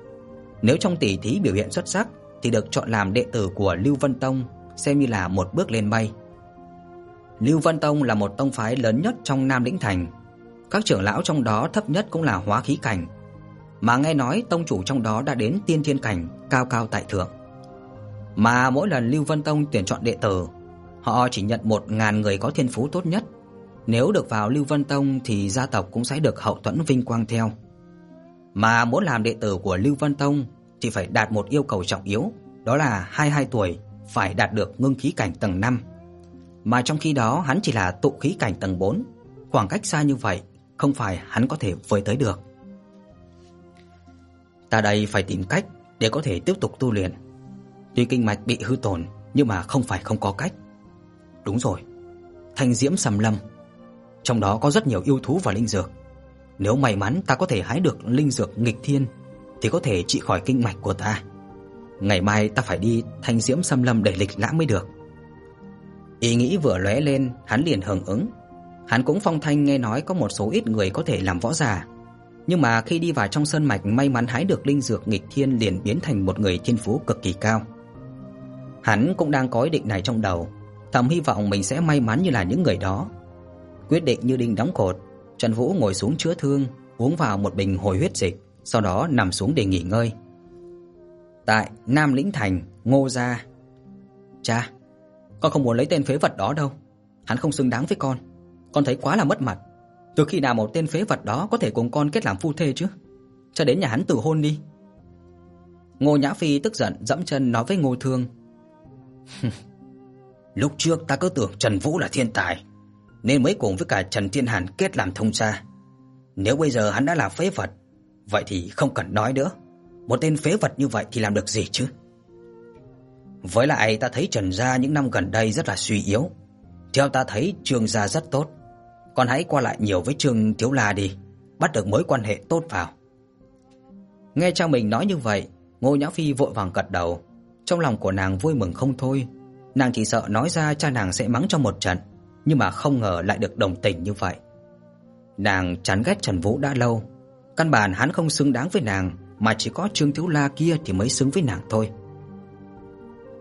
Nếu trong tỷ thí biểu hiện xuất sắc thì được chọn làm đệ tử của Lưu Vân Tông, xem như là một bước lên mây. Lưu Vân Tông là một tông phái lớn nhất trong Nam Lĩnh Thành. Các trưởng lão trong đó thấp nhất cũng là hóa khí cảnh. Mà nghe nói tông chủ trong đó đã đến tiên thiên cảnh, cao cao tại thượng. Mà mỗi lần Lưu Vân Tông tuyển chọn đệ tử, họ chỉ nhận 1000 người có thiên phú tốt nhất. Nếu được vào Lưu Vân Tông thì gia tộc cũng sẽ được hậu thuẫn vinh quang theo. Mà muốn làm đệ tử của Lưu Vân Tông thì phải đạt một yêu cầu trọng yếu, đó là 22 tuổi phải đạt được ngưng khí cảnh tầng 5 mà trong khi đó hắn chỉ là tụ khí cảnh tầng 4, khoảng cách xa như vậy, không phải hắn có thể với tới được. Ta đây phải tìm cách để có thể tiếp tục tu luyện. Tuy kinh mạch bị hư tổn, nhưng mà không phải không có cách. Đúng rồi, Thanh Diễm Sầm Lâm, trong đó có rất nhiều yêu thú và linh dược. Nếu may mắn ta có thể hái được linh dược nghịch thiên thì có thể trị khỏi kinh mạch của ta. Ngày mai ta phải đi Thanh Diễm Sâm Lâm để lịch lãm mới được. Ý nghĩ vừa lóe lên, hắn liền hưởng ứng. Hắn cũng phong thanh nghe nói có một số ít người có thể làm võ giả, nhưng mà khi đi vào trong sơn mạch may mắn hái được linh dược nghịch thiên liền biến thành một người thiên phú cực kỳ cao. Hắn cũng đang có ý định này trong đầu, thầm hy vọng mình sẽ may mắn như là những người đó. Quyết định như đinh đóng cột, Trần Vũ ngồi xuống chữa thương, uống vào một bình hồi huyết dịch, sau đó nằm xuống để nghỉ ngơi. Tại Nam Lĩnh Thành, Ngô gia. Cha, con không muốn lấy tên phế vật đó đâu. Hắn không xứng đáng với con. Con thấy quá là mất mặt. Từ khi nào một tên phế vật đó có thể cùng con kết làm phu thê chứ? Cho đến nhà hắn từ hôn đi. Ngô Nhã Phi tức giận dẫm chân nói với Ngô Thương. <laughs> Lúc trước ta cứ tưởng Trần Vũ là thiên tài, nên mới cùng với cả Trần Thiên Hàn kết làm thông gia. Nếu bây giờ hắn đã là phế vật, vậy thì không cần nói nữa. Một tên phế vật như vậy thì làm được gì chứ? Với lại ta thấy Trần gia những năm gần đây rất là suy yếu. Theo ta thấy Trương gia rất tốt. Con hãy qua lại nhiều với Trương Thiếu La đi, bắt được mối quan hệ tốt vào. Nghe cha mình nói như vậy, Ngô Nhã Phi vội vàng gật đầu. Trong lòng của nàng vui mừng không thôi. Nàng chỉ sợ nói ra cha nàng sẽ mắng cho một trận, nhưng mà không ngờ lại được đồng tình như vậy. Nàng chán ghét Trần Vũ đã lâu, căn bản hắn không xứng đáng với nàng, mà chỉ có Trương Thiếu La kia thì mới xứng với nàng thôi.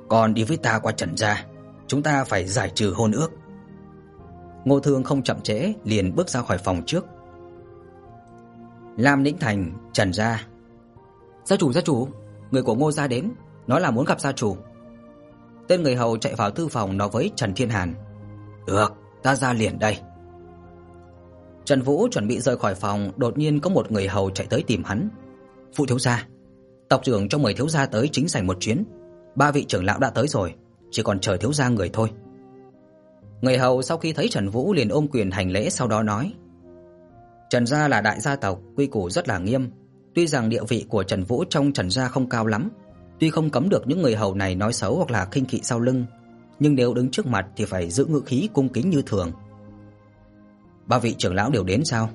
Còn đi với ta qua Trần gia, chúng ta phải giải trừ hôn ước. Ngô Thương không chậm trễ, liền bước ra khỏi phòng trước. Lam Ninh Thành, Trần gia. Gia chủ, gia chủ, người của Ngô gia đến, nói là muốn gặp gia chủ. Tên người hầu chạy vào thư phòng nói với Trần Thiên Hàn. Được, ta ra liền đây. Trần Vũ chuẩn bị rời khỏi phòng, đột nhiên có một người hầu chạy tới tìm hắn. Phụ thiếu gia, tộc trưởng cho mời thiếu gia tới chính sảnh một chuyến. Ba vị trưởng lão đã tới rồi, chỉ còn chờ thiếu gia người thôi. Người hầu sau khi thấy Trần Vũ liền ôm quyền hành lễ sau đó nói: Trần gia là đại gia tộc, quy củ rất là nghiêm, tuy rằng địa vị của Trần Vũ trong Trần gia không cao lắm, tuy không cấm được những người hầu này nói xấu hoặc là khinh thị sau lưng, nhưng nếu đứng trước mặt thì phải giữ ngữ khí cung kính như thường. Ba vị trưởng lão đều đến sao?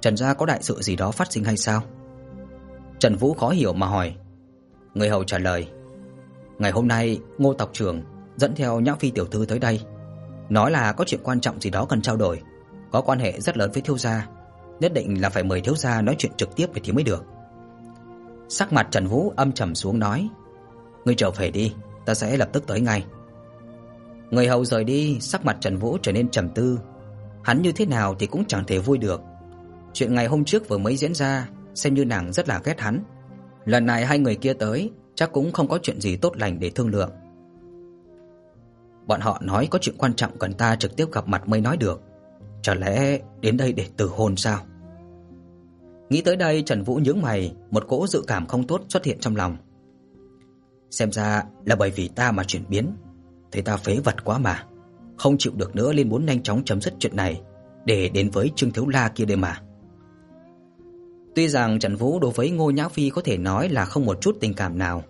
Trần gia có đại sự gì đó phát sinh hay sao? Trần Vũ khó hiểu mà hỏi. Người hầu trả lời: Ngày hôm nay, Ngô tộc trưởng dẫn theo Nhã Phi tiểu thư tới đây, nói là có chuyện quan trọng gì đó cần trao đổi, có quan hệ rất lớn với thiếu gia, nhất định là phải mời thiếu gia nói chuyện trực tiếp với thì mới được. Sắc mặt Trần Vũ âm trầm xuống nói: "Ngươi trở về đi, ta sẽ lập tức tới ngay." Người hầu rời đi, sắc mặt Trần Vũ trở nên trầm tư. Hắn như thế nào thì cũng chẳng thể vui được. Chuyện ngày hôm trước vừa mới diễn ra, xem như nàng rất là ghét hắn. Lần này hai người kia tới, chắc cũng không có chuyện gì tốt lành để thương lượng. Bọn họ nói có chuyện quan trọng cần ta trực tiếp gặp mặt mới nói được. Chẳng lẽ đến đây để từ hôn sao? Nghĩ tới đây, Trần Vũ nhướng mày, một cỗ dự cảm không tốt xuất hiện trong lòng. Xem ra là bởi vì ta mà chuyển biến, thấy ta phế vật quá mà, không chịu được nữa nên muốn nhanh chóng chấm dứt chuyện này để đến với Trương Thiếu La kia đây mà. Tuy rằng Trần Vũ đối với Ngô Nhã Phi có thể nói là không một chút tình cảm nào,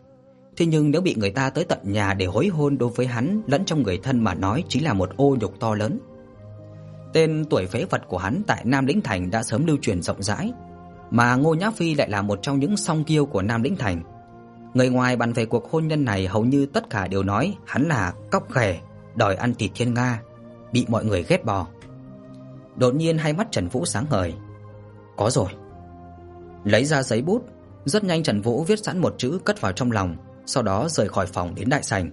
thế nhưng nếu bị người ta tới tận nhà để hối hôn đối với hắn lẫn trong người thân mà nói chính là một ô nhục to lớn. Tên tuổi phế vật của hắn tại Nam Lĩnh Thành đã sớm lưu truyền rộng rãi, mà Ngô Nhã Phi lại là một trong những song kiêu của Nam Lĩnh Thành. Người ngoài bàn về cuộc hôn nhân này hầu như tất cả đều nói hắn là cóc ghẻ, đòi ăn thịt thiên nga, bị mọi người ghét bỏ. Đột nhiên hai mắt Trần Vũ sáng ngời. Có rồi. Lấy ra giấy bút, rất nhanh Trần Vũ viết sẵn một chữ cất vào trong lòng, sau đó rời khỏi phòng đến đại sảnh.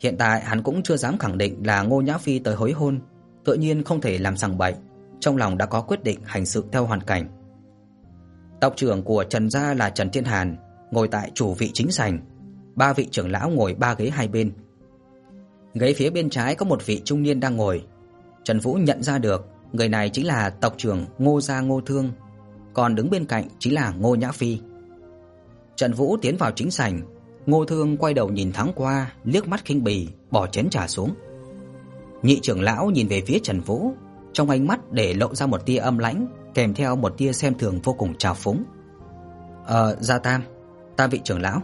Hiện tại hắn cũng chưa dám khẳng định là Ngô Nhã Phi tới hối hôn, tự nhiên không thể làm sằng bậy, trong lòng đã có quyết định hành sự theo hoàn cảnh. Tộc trưởng của Trần gia là Trần Thiên Hàn, ngồi tại chủ vị chính sảnh, ba vị trưởng lão ngồi ba ghế hai bên. Ghế phía bên trái có một vị trung niên đang ngồi. Trần Vũ nhận ra được, người này chính là tộc trưởng Ngô gia Ngô Thương, còn đứng bên cạnh chính là Ngô Nhã Phi. Trần Vũ tiến vào chính sảnh, Ngô Thương quay đầu nhìn thoáng qua, liếc mắt khinh bỉ, bỏ chén trà xuống. Nhị trưởng lão nhìn về phía Trần Vũ, trong ánh mắt để lộ ra một tia âm lãnh, kèm theo một tia xem thường vô cùng trào phúng. "Ờ, Gia Tam, Tam vị trưởng lão."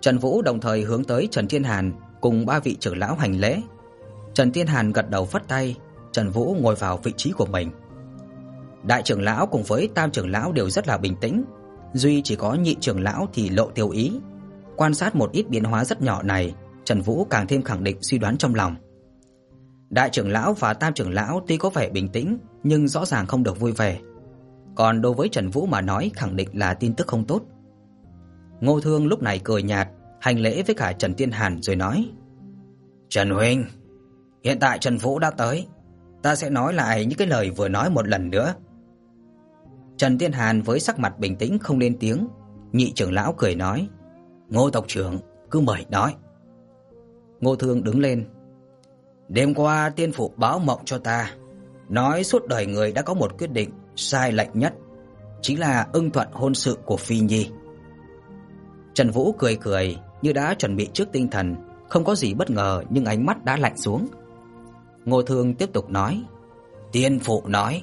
Trần Vũ đồng thời hướng tới Trần Thiên Hàn cùng ba vị trưởng lão hành lễ. Trần Thiên Hàn gật đầu phất tay, Trần Vũ ngồi vào vị trí của mình. Đại trưởng lão cùng với tam trưởng lão đều rất là bình tĩnh, duy chỉ có nhị trưởng lão thì lộ tiêu ý. Quan sát một ít biến hóa rất nhỏ này, Trần Vũ càng thêm khẳng định suy đoán trong lòng. Đại trưởng lão và tam trưởng lão tuy có vẻ bình tĩnh, nhưng rõ ràng không được vui vẻ. Còn đối với Trần Vũ mà nói khẳng định là tin tức không tốt. Ngô Thương lúc này cười nhạt, hành lễ với cả Trần Tiên Hàn rồi nói: "Trần huynh, hiện tại Trần Vũ đã tới, ta sẽ nói lại những cái lời vừa nói một lần nữa." Trần Tiên Hàn với sắc mặt bình tĩnh không lên tiếng, nhị trưởng lão cười nói: "Ngô tộc trưởng, cứ mời nói." Ngô Thương đứng lên. "Đêm qua tiên phụ báo mộng cho ta, nói suốt đời người đã có một quyết định sai lệch nhất, chính là ưng thuận hôn sự của Phi Nhi." Trần Vũ cười cười, như đã chuẩn bị trước tinh thần, không có gì bất ngờ nhưng ánh mắt đã lạnh xuống. Ngô Thương tiếp tục nói: "Tiên phụ nói,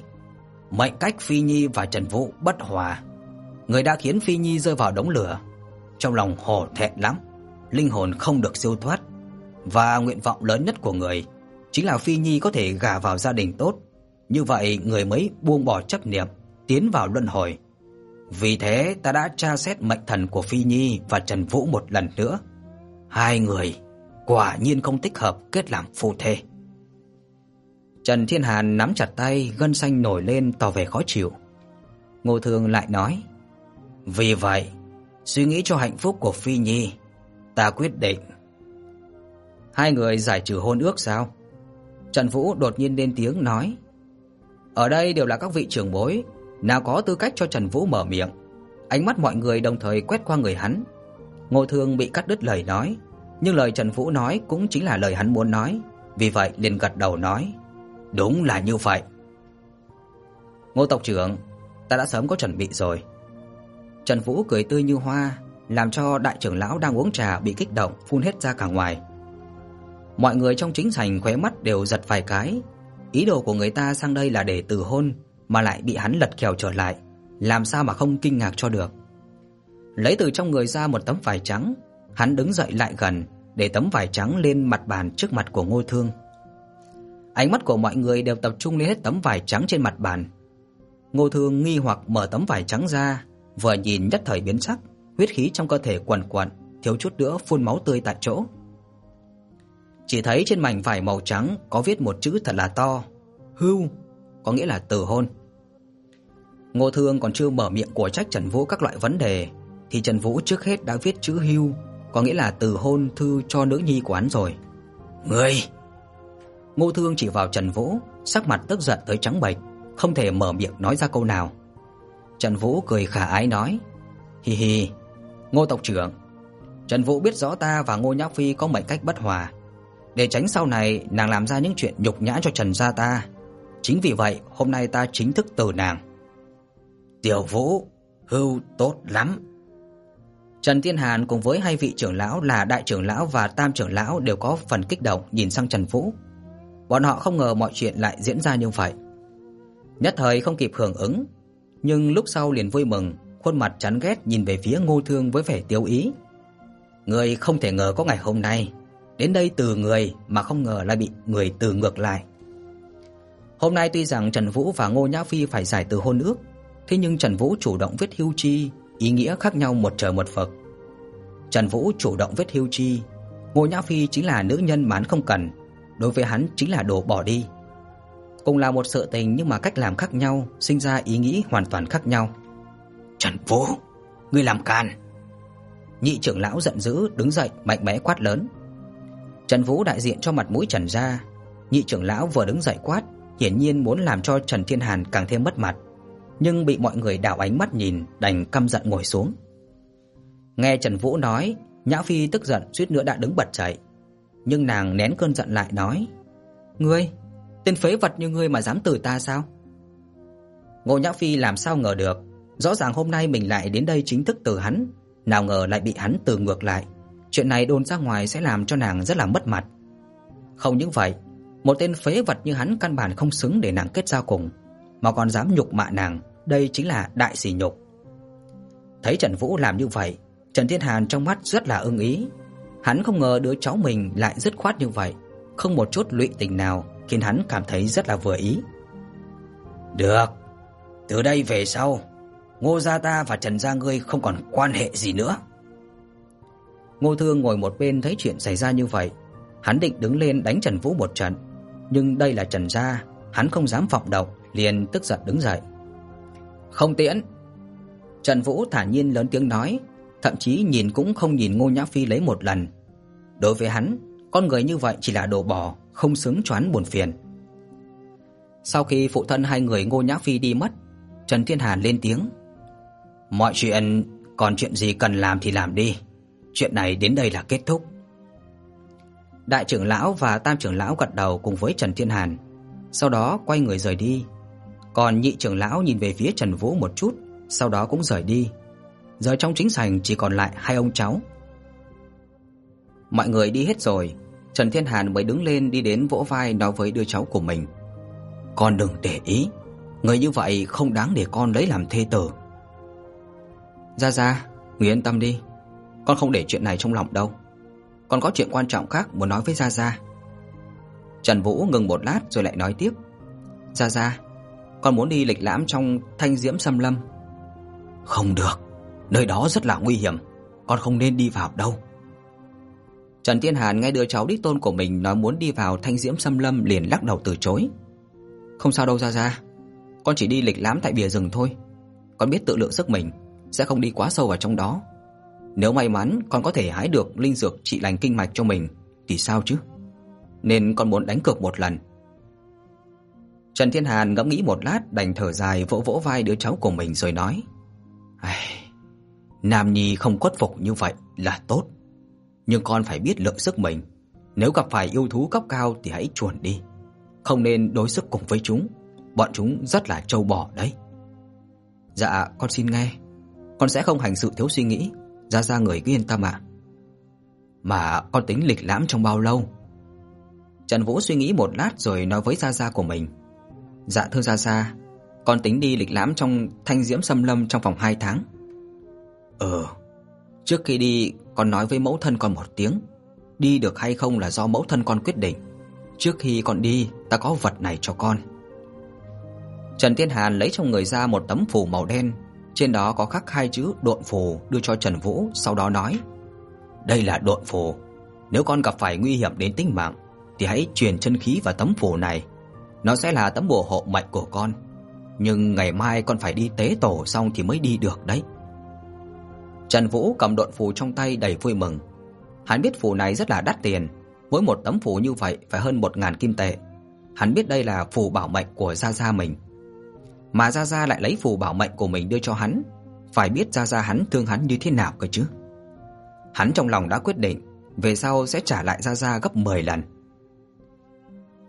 mệnh cách Phi Nhi và Trần Vũ bất hòa, người đã khiến Phi Nhi rơi vào đống lửa, trong lòng hổ thẹn lắm, linh hồn không được siêu thoát, và nguyện vọng lớn nhất của người chính là Phi Nhi có thể gả vào gia đình tốt, như vậy người mới buông bỏ chấp niệm, tiến vào luân hồi." Vì thế ta đã tra xét mệnh thần của Phi Nhi và Trần Vũ một lần nữa. Hai người quả nhiên không thích hợp kết làm phu thê. Trần Thiên Hàn nắm chặt tay, gân xanh nổi lên tỏ vẻ khó chịu. Ngô Thương lại nói: "Vì vậy, suy nghĩ cho hạnh phúc của Phi Nhi, ta quyết định." Hai người giải trừ hôn ước sao? Trần Vũ đột nhiên lên tiếng nói: "Ở đây đều là các vị trưởng bối, nào có tư cách cho Trần Vũ mở miệng. Ánh mắt mọi người đồng thời quét qua người hắn. Ngô Thương bị cắt đứt lời nói, nhưng lời Trần Vũ nói cũng chính là lời hắn muốn nói, vì vậy liền gật đầu nói: "Đúng là như vậy." Ngô tộc trưởng, ta đã sớm có chuẩn bị rồi. Trần Vũ cười tươi như hoa, làm cho đại trưởng lão đang uống trà bị kích động phun hết ra cả ngoài. Mọi người trong chính sảnh khóe mắt đều giật vài cái, ý đồ của người ta sang đây là để từ hôn, mà lại bị hắn lật kèo trở lại, làm sao mà không kinh ngạc cho được. Lấy từ trong người ra một tấm vải trắng, hắn đứng dậy lại gần, để tấm vải trắng lên mặt bàn trước mặt của Ngô Thương. Ánh mắt của mọi người đều tập trung lên hết tấm vải trắng trên mặt bàn. Ngô Thương nghi hoặc mở tấm vải trắng ra, vừa nhìn nhất thời biến sắc, huyết khí trong cơ thể quằn quật, thiếu chút nữa phun máu tươi tại chỗ. Chỉ thấy trên mảnh vải màu trắng có viết một chữ thật là to, Hưu, có nghĩa là từ hôn. Ngô Thương còn chưa mở miệng của trách Trần Vũ các loại vấn đề thì Trần Vũ trước hết đã viết chữ hưu, có nghĩa là từ hôn thư cho nữ nhi của hắn rồi. "Ngươi!" Ngô Thương chỉ vào Trần Vũ, sắc mặt tức giận tới trắng bệch, không thể mở miệng nói ra câu nào. Trần Vũ cười khả ái nói: "Hi hi, Ngô tộc trưởng, Trần Vũ biết rõ ta và Ngô Nhã Phi có mấy cách bất hòa, để tránh sau này nàng làm ra những chuyện nhục nhã cho Trần gia ta. Chính vì vậy, hôm nay ta chính thức từ nàng." "Tiểu Vũ, hưu tốt lắm." Trần Thiên Hàn cùng với hai vị trưởng lão là đại trưởng lão và tam trưởng lão đều có phần kích động nhìn sang Trần Vũ. Bọn họ không ngờ mọi chuyện lại diễn ra như vậy. Nhất thời không kịp hưởng ứng, nhưng lúc sau liền vui mừng, khuôn mặt chán ghét nhìn về phía Ngô Thương với vẻ tiêu ý. Người không thể ngờ có ngày hôm nay, đến đây từ người mà không ngờ lại bị người từ ngược lại. Hôm nay tuy rằng Trần Vũ và Ngô Nhã Phi phải giải từ hôn ước, thế nhưng Trần Vũ chủ động viết hưu chi, ý nghĩa khác nhau một trời một vực. Trần Vũ chủ động viết hưu chi, Ngô Nhã Phi chính là nữ nhân mà hắn không cần, đối với hắn chính là đồ bỏ đi. Cùng là một sự tình nhưng mà cách làm khác nhau, sinh ra ý nghĩ hoàn toàn khác nhau. Trần Vũ, ngươi làm can. Nhị trưởng lão giận dữ đứng dậy mạnh mẽ quát lớn. Trần Vũ đại diện cho mặt mũi Trần gia, nhị trưởng lão vừa đứng dậy quát, hiển nhiên muốn làm cho Trần Thiên Hàn càng thêm mất mặt, nhưng bị mọi người đảo ánh mắt nhìn, đành căm giận ngồi xuống. Nghe Trần Vũ nói, Nhã Phi tức giận suýt nữa đã đứng bật dậy, nhưng nàng nén cơn giận lại nói: "Ngươi, tên phế vật như ngươi mà dám từ ta sao?" Ngô Nhã Phi làm sao ngờ được, rõ ràng hôm nay mình lại đến đây chính thức từ hắn, nào ngờ lại bị hắn từ ngược lại. Chuyện này đồn ra ngoài sẽ làm cho nàng rất là mất mặt. Không những vậy, một tên phế vật như hắn căn bản không xứng để nàng kết giao cùng, mà còn dám nhục mạ nàng, đây chính là đại sỉ nhục. Thấy Trần Vũ làm như vậy, Trần Thiên Hàn trong mắt rất là ưng ý. Hắn không ngờ đứa cháu mình lại dứt khoát như vậy, không một chút lụy tình nào, khiến hắn cảm thấy rất là vừa ý. Được, từ đây về sau, Ngô gia ta và Trần gia ngươi không còn quan hệ gì nữa. Ngô Thương ngồi một bên thấy chuyện xảy ra như vậy, hắn định đứng lên đánh Trần Vũ một trận, nhưng đây là Trần gia, hắn không dám vọng động, liền tức giận đứng dậy. "Không tiễn." Trần Vũ thản nhiên lớn tiếng nói, thậm chí nhìn cũng không nhìn Ngô Nhã Phi lấy một lần. Đối với hắn, con người như vậy chỉ là đồ bỏ, không xứng choán buồn phiền. Sau khi phụ thân hai người Ngô Nhã Phi đi mất, Trần Thiên Hàn lên tiếng: "Mọi chuyện còn chuyện gì cần làm thì làm đi, chuyện này đến đây là kết thúc." Đại trưởng lão và tam trưởng lão gật đầu cùng với Trần Thiên Hàn, sau đó quay người rời đi. Còn nhị trưởng lão nhìn về phía Trần Vũ một chút, sau đó cũng rời đi. Giờ trong chính sảnh chỉ còn lại hai ông cháu. Mọi người đi hết rồi, Trần Thiên Hàn mới đứng lên đi đến vỗ vai nói với đứa cháu của mình. Con đừng để ý, người như vậy không đáng để con lấy làm thê tử. Gia Gia, người yên tâm đi, con không để chuyện này trong lòng đâu. Con có chuyện quan trọng khác muốn nói với Gia Gia. Trần Vũ ngừng một lát rồi lại nói tiếp. Gia Gia, con muốn đi lịch lãm trong Thanh Diễm Sâm Lâm. Không được, nơi đó rất là nguy hiểm, con không nên đi vào đâu. Trần Thiên Hàn nghe đứa cháu đích tôn của mình nói muốn đi vào Thanh Diễm Sâm Lâm liền lắc đầu từ chối. Không sao đâu Gia Gia, con chỉ đi lịch lãm tại bìa rừng thôi. Con biết tự lượng sức mình, sẽ không đi quá sâu vào trong đó. Nếu may mắn con có thể hái được linh dược trị lành kinh mạch cho mình thì sao chứ? Nên con muốn đánh cược một lần. Trần Thiên Hàn ngẫm nghĩ một lát đành thở dài vỗ vỗ vai đứa cháu của mình rồi nói: "Ai, Nam Nhi không khuất phục như vậy là tốt, nhưng con phải biết lượng sức mình, nếu gặp phải yêu thú cấp cao thì hãy chuồn đi, không nên đối sức cùng với chúng, bọn chúng rất là trâu bò đấy." "Dạ, con xin nghe, con sẽ không hành sự thiếu suy nghĩ, Gia Gia người cứ yên tâm ạ." "Mà con tính lịch lãm trong bao lâu?" Trần Vũ suy nghĩ một lát rồi nói với Gia Gia của mình. Dạ thưa Gia Gia, con tính đi lịch lãm trong Thanh Diễm Sâm Lâm trong vòng 2 tháng. Ờ, trước khi đi con nói với mẫu thân con một tiếng, đi được hay không là do mẫu thân con quyết định. Trước khi con đi, ta có vật này cho con. Trần Thiên Hàn lấy trong người ra một tấm phù màu đen, trên đó có khắc hai chữ Độn phù đưa cho Trần Vũ, sau đó nói: "Đây là Độn phù, nếu con gặp phải nguy hiểm đến tính mạng thì hãy truyền chân khí vào tấm phù này, nó sẽ là tấm bùa hộ mệnh của con. Nhưng ngày mai con phải đi tế tổ xong thì mới đi được đấy." Trần Vũ cầm độn phù trong tay đầy vui mừng. Hắn biết phù này rất là đắt tiền, mỗi một tấm phù như vậy phải hơn 1000 kim tệ. Hắn biết đây là phù bảo mệnh của gia gia mình. mà Gia Gia lại lấy phù bảo mệnh của mình đưa cho hắn, phải biết Gia Gia hắn thương hắn như thế nào cơ chứ. Hắn trong lòng đã quyết định, về sau sẽ trả lại Gia Gia gấp 10 lần.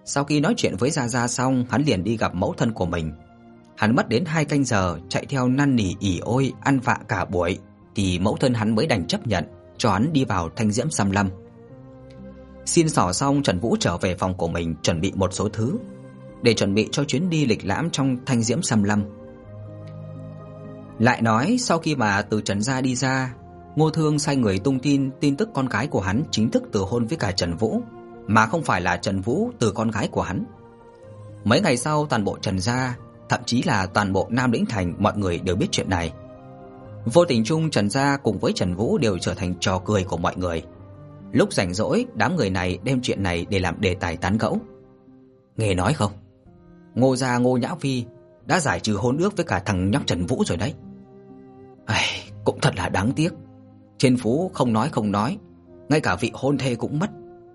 Sau khi nói chuyện với Gia Gia xong, hắn liền đi gặp mẫu thân của mình. Hắn mất đến 2 canh giờ chạy theo năn nỉ ỉ ôi ăn vạ cả buổi thì mẫu thân hắn mới đành chấp nhận cho hắn đi vào Thanh Diễm Sâm Lâm. Xin xỏ xong Trần Vũ trở về phòng của mình chuẩn bị một số thứ để chuẩn bị cho chuyến đi lịch lãm trong Thanh Diễm Sâm Lâm. Lại nói sau khi mà từ Trần gia đi ra, Ngô Thương sai người tung tin tin tức con gái của hắn chính thức từ hôn với cả Trần Vũ, mà không phải là Trần Vũ từ con gái của hắn. Mấy ngày sau toàn bộ Trần gia, thậm chí là toàn bộ Nam Lĩnh Thành mọi người đều biết chuyện này. Vô tình chung Trần gia cùng với Trần Vũ đều trở thành trò cười của mọi người. Lúc rảnh rỗi, đám người này đem chuyện này để làm đề tài tán gẫu. Nghe nói không? Ngô gia Ngô Nhã Phi đã giải trừ hôn ước với cả thằng nhóc Trần Vũ rồi đấy. Ai, cũng thật là đáng tiếc. Trên phú không nói không nói, ngay cả vị hôn thê cũng mất,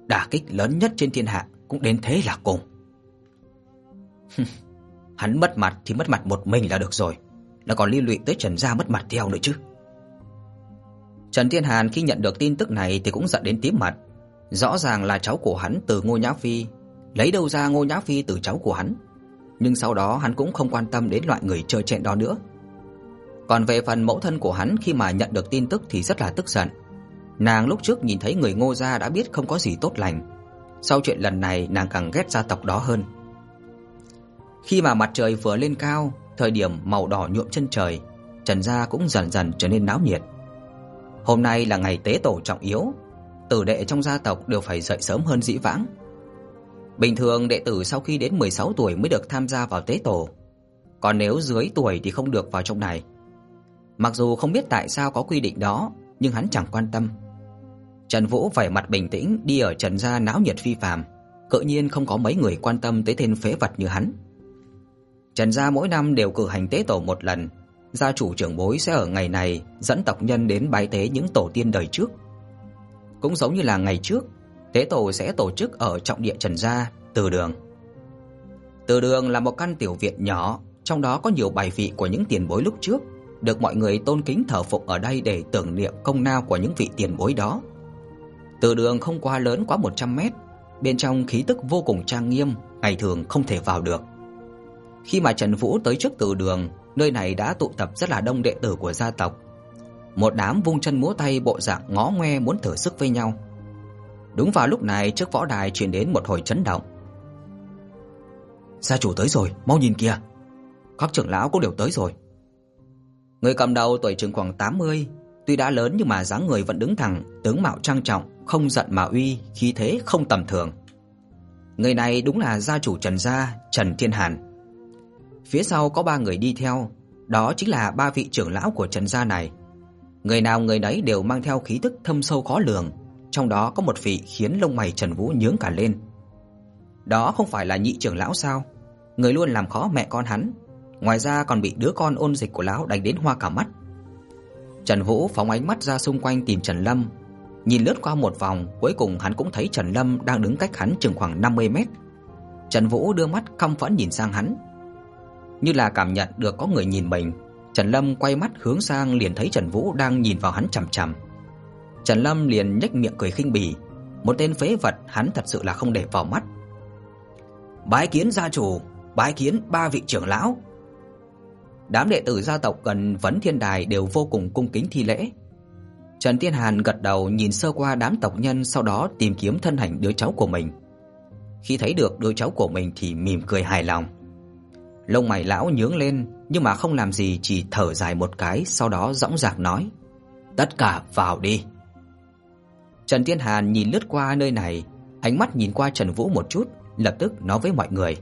đả kích lớn nhất trên thiên hạ cũng đến thế là cùng. <laughs> Hắn mất mặt thì mất mặt một mình là được rồi, nó còn liên lụy tới Trần gia mất mặt theo nữa chứ. Trần Thiên Hàn khi nhận được tin tức này thì cũng giận đến tím mặt. Rõ ràng là cháu của hắn từ Ngô Nhã Phi, lấy đâu ra Ngô Nhã Phi từ cháu của hắn? Nhưng sau đó hắn cũng không quan tâm đến loại người chơi chẹn đó nữa. Còn về phần mẫu thân của hắn khi mà nhận được tin tức thì rất là tức giận. Nàng lúc trước nhìn thấy người Ngô gia đã biết không có gì tốt lành. Sau chuyện lần này nàng càng ghét gia tộc đó hơn. Khi mà mặt trời vừa lên cao, thời điểm màu đỏ nhuộm chân trời, Trần gia cũng dần dần trở nên náo nhiệt. Hôm nay là ngày tế tổ trọng yếu, tử đệ trong gia tộc đều phải dậy sớm hơn dĩ vãng. Bình thường đệ tử sau khi đến 16 tuổi mới được tham gia vào tế tổ, còn nếu dưới tuổi thì không được vào trong này. Mặc dù không biết tại sao có quy định đó, nhưng hắn chẳng quan tâm. Trần Vũ vẻ mặt bình tĩnh đi ở Trần gia náo nhiệt phi phàm, cự nhiên không có mấy người quan tâm tới tên phế vật như hắn. Trần gia mỗi năm đều cử hành tế tổ một lần, gia chủ trưởng bối sẽ ở ngày này dẫn tộc nhân đến bái tế những tổ tiên đời trước. Cũng giống như là ngày trước, tế tổ sẽ tổ chức ở trọng địa Trần gia, Từ Đường. Từ Đường là một căn tiểu viện nhỏ, trong đó có nhiều bài vị của những tiền bối lúc trước, được mọi người tôn kính thờ phụng ở đây để tưởng niệm công lao của những vị tiền bối đó. Từ Đường không quá lớn quá 100 mét, bên trong khí tức vô cùng trang nghiêm, ngày thường không thể vào được. Khi mà Trần Vũ tới trước Từ Đường, nơi này đã tụ tập rất là đông đệ tử của gia tộc. Một đám vung chân múa tay bộ dạng ngó ngoe muốn thử sức với nhau. Đúng vào lúc này trước võ đài truyền đến một hồi chấn động. Gia chủ tới rồi, mau nhìn kìa. Các trưởng lão cũng đều tới rồi. Người cầm đầu tuổi chừng khoảng 80, tuy đã lớn nhưng mà dáng người vẫn đứng thẳng, tướng mạo trang trọng, không giận mà uy, khí thế không tầm thường. Người này đúng là gia chủ Trần gia, Trần Thiên Hàn. Phía sau có ba người đi theo, đó chính là ba vị trưởng lão của Trần gia này. Người nào người nấy đều mang theo khí tức thâm sâu khó lường, trong đó có một vị khiến lông mày Trần Vũ nhướng cả lên. Đó không phải là nhị trưởng lão sao? Người luôn làm khó mẹ con hắn, ngoài ra còn bị đứa con ôn dịch của lão đánh đến hoa cả mắt. Trần Vũ phóng ánh mắt ra xung quanh tìm Trần Lâm, nhìn lướt qua một vòng, cuối cùng hắn cũng thấy Trần Lâm đang đứng cách hắn chừng khoảng 50 mét. Trần Vũ đưa mắt căm phẫn nhìn sang hắn, như là cảm nhận được có người nhìn mình, Trần Lâm quay mắt hướng sang liền thấy Trần Vũ đang nhìn vào hắn chằm chằm. Trần Lâm liền nhếch miệng cười khinh bỉ, một tên phế vật hắn thật sự là không để vào mắt. Bái kiến gia chủ, bái kiến ba vị trưởng lão. Đám đệ tử gia tộc gần Vấn Thiên Đài đều vô cùng cung kính thi lễ. Trần Thiên Hàn gật đầu nhìn sơ qua đám tộc nhân sau đó tìm kiếm thân ảnh đứa cháu của mình. Khi thấy được đứa cháu của mình thì mỉm cười hài lòng. Lông mày lão nhướng lên, nhưng mà không làm gì chỉ thở dài một cái, sau đó dõng dạc nói: "Tất cả vào đi." Trần Thiên Hàn nhìn lướt qua nơi này, ánh mắt nhìn qua Trần Vũ một chút, lập tức nói với mọi người.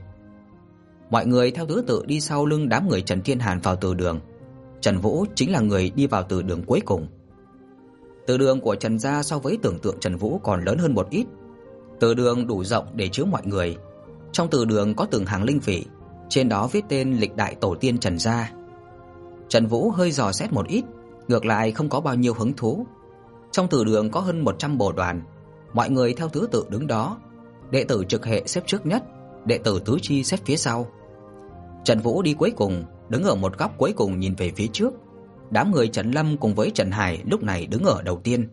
Mọi người theo thứ tự đi sau lưng đám người Trần Thiên Hàn vào từ đường. Trần Vũ chính là người đi vào từ đường cuối cùng. Từ đường của Trần gia so với tưởng tượng Trần Vũ còn lớn hơn một ít. Từ đường đủ rộng để chứa mọi người. Trong từ đường có từng hàng linh vị, trên đó viết tên lịch đại tổ tiên Trần gia. Trần Vũ hơi dò xét một ít, ngược lại không có bao nhiêu hứng thú. Trong từ đường có hơn 100 bộ đoàn, mọi người theo thứ tự đứng đó, đệ tử trực hệ xếp trước nhất, đệ tử tứ chi xếp phía sau. Trần Vũ đi cuối cùng, đứng ở một góc cuối cùng nhìn về phía trước. Đám người Trần Lâm cùng với Trần Hải lúc này đứng ở đầu tiên.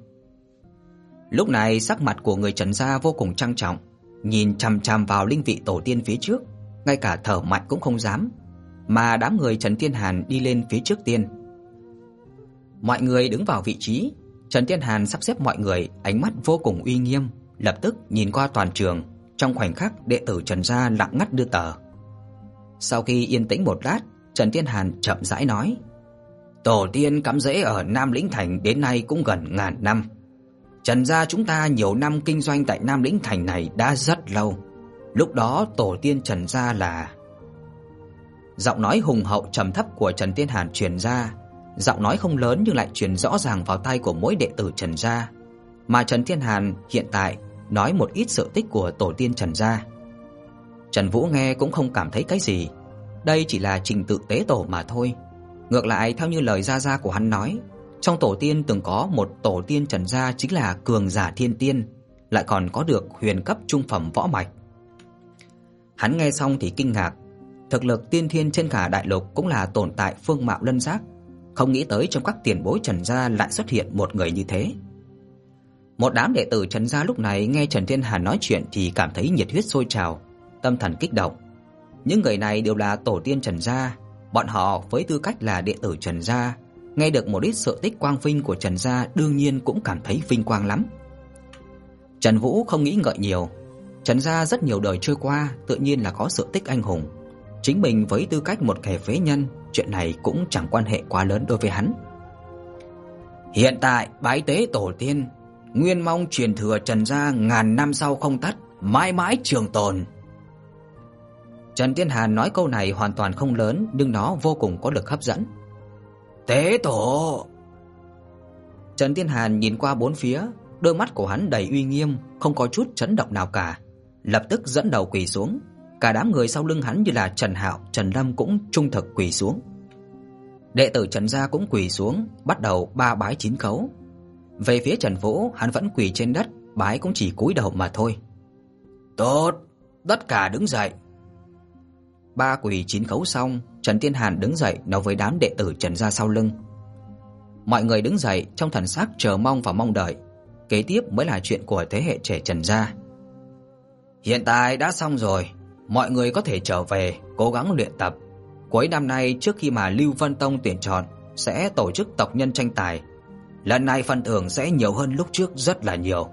Lúc này sắc mặt của người Trần gia vô cùng trang trọng, nhìn chằm chằm vào linh vị tổ tiên phía trước, ngay cả thở mạnh cũng không dám, mà đám người Trần Tiên Hàn đi lên phía trước tiên. Mọi người đứng vào vị trí, Trần Tiên Hàn sắp xếp mọi người, ánh mắt vô cùng uy nghiêm, lập tức nhìn qua toàn trường, trong khoảnh khắc đệ tử Trần gia lặng ngắt đưa tờ. Sau khi yên tĩnh một lát, Trần Tiên Hàn chậm rãi nói: "Tổ tiên cắm rễ ở Nam Lĩnh Thành đến nay cũng gần ngàn năm. Trần gia chúng ta nhiều năm kinh doanh tại Nam Lĩnh Thành này đã rất lâu. Lúc đó tổ tiên Trần gia là Giọng nói hùng hậu trầm thấp của Trần Tiên Hàn truyền ra, giọng nói không lớn nhưng lại truyền rõ ràng vào tai của mỗi đệ tử Trần gia, mà Trần Tiên Hàn hiện tại nói một ít sự tích của tổ tiên Trần gia. Trần Vũ nghe cũng không cảm thấy cái gì, đây chỉ là trình tự tế tổ mà thôi. Ngược lại theo như lời gia gia của hắn nói, trong tổ tiên từng có một tổ tiên Trần gia chính là cường giả thiên tiên, lại còn có được huyền cấp trung phẩm võ mạch. Hắn nghe xong thì kinh ngạc, thực lực tiên thiên trên cả đại lục cũng là tồn tại phương mạo lân giác, không nghĩ tới trong các tiền bối Trần gia lại xuất hiện một người như thế. Một đám đệ tử Trần gia lúc này nghe Trần Thiên Hàn nói chuyện thì cảm thấy nhiệt huyết sôi trào, tâm thần kích động. Những người này đều là tổ tiên Trần gia, bọn họ với tư cách là đệ tử Trần gia, nghe được một ít sự tích quang vinh của Trần gia đương nhiên cũng cảm thấy vinh quang lắm. Trần Vũ không nghĩ ngợi nhiều, Trần gia rất nhiều đời trôi qua, tự nhiên là có sự tích anh hùng. Chính mình với tư cách một kẻ phế nhân, chuyện này cũng chẳng quan hệ quá lớn đối với hắn. Hiện tại, bái tế tổ tiên, nguyên mong truyền thừa Trần gia ngàn năm sau không tắt, mãi mãi trường tồn. Trần Tiên Hàn nói câu này hoàn toàn không lớn, nhưng nó vô cùng có lực hấp dẫn. Tế tổ. Trần Tiên Hàn nhìn qua bốn phía, đôi mắt của hắn đầy uy nghiêm, không có chút chấn động nào cả, lập tức dẫn đầu quỳ xuống. Cả đám người sau lưng hắn như là Trần Hạo, Trần Lâm cũng trung thực quỳ xuống. Đệ tử Trần gia cũng quỳ xuống, bắt đầu ba bái chín khấu. Về phía Trần Vũ, hắn vẫn quỳ trên đất, bái cũng chỉ cúi đầu mà thôi. "Tốt, tất cả đứng dậy." Ba quỳ chín khấu xong, Trần Tiên Hàn đứng dậy nói với đám đệ tử Trần gia sau lưng. Mọi người đứng dậy trong thần sắc chờ mong và mong đợi, kế tiếp mới là chuyện của thế hệ trẻ Trần gia. Hiện tại đã xong rồi, mọi người có thể trở về cố gắng luyện tập. Cuối năm nay trước khi mà Lưu Vân Tông tuyển chọn sẽ tổ chức tộc nhân tranh tài. Lần này phần thưởng sẽ nhiều hơn lúc trước rất là nhiều.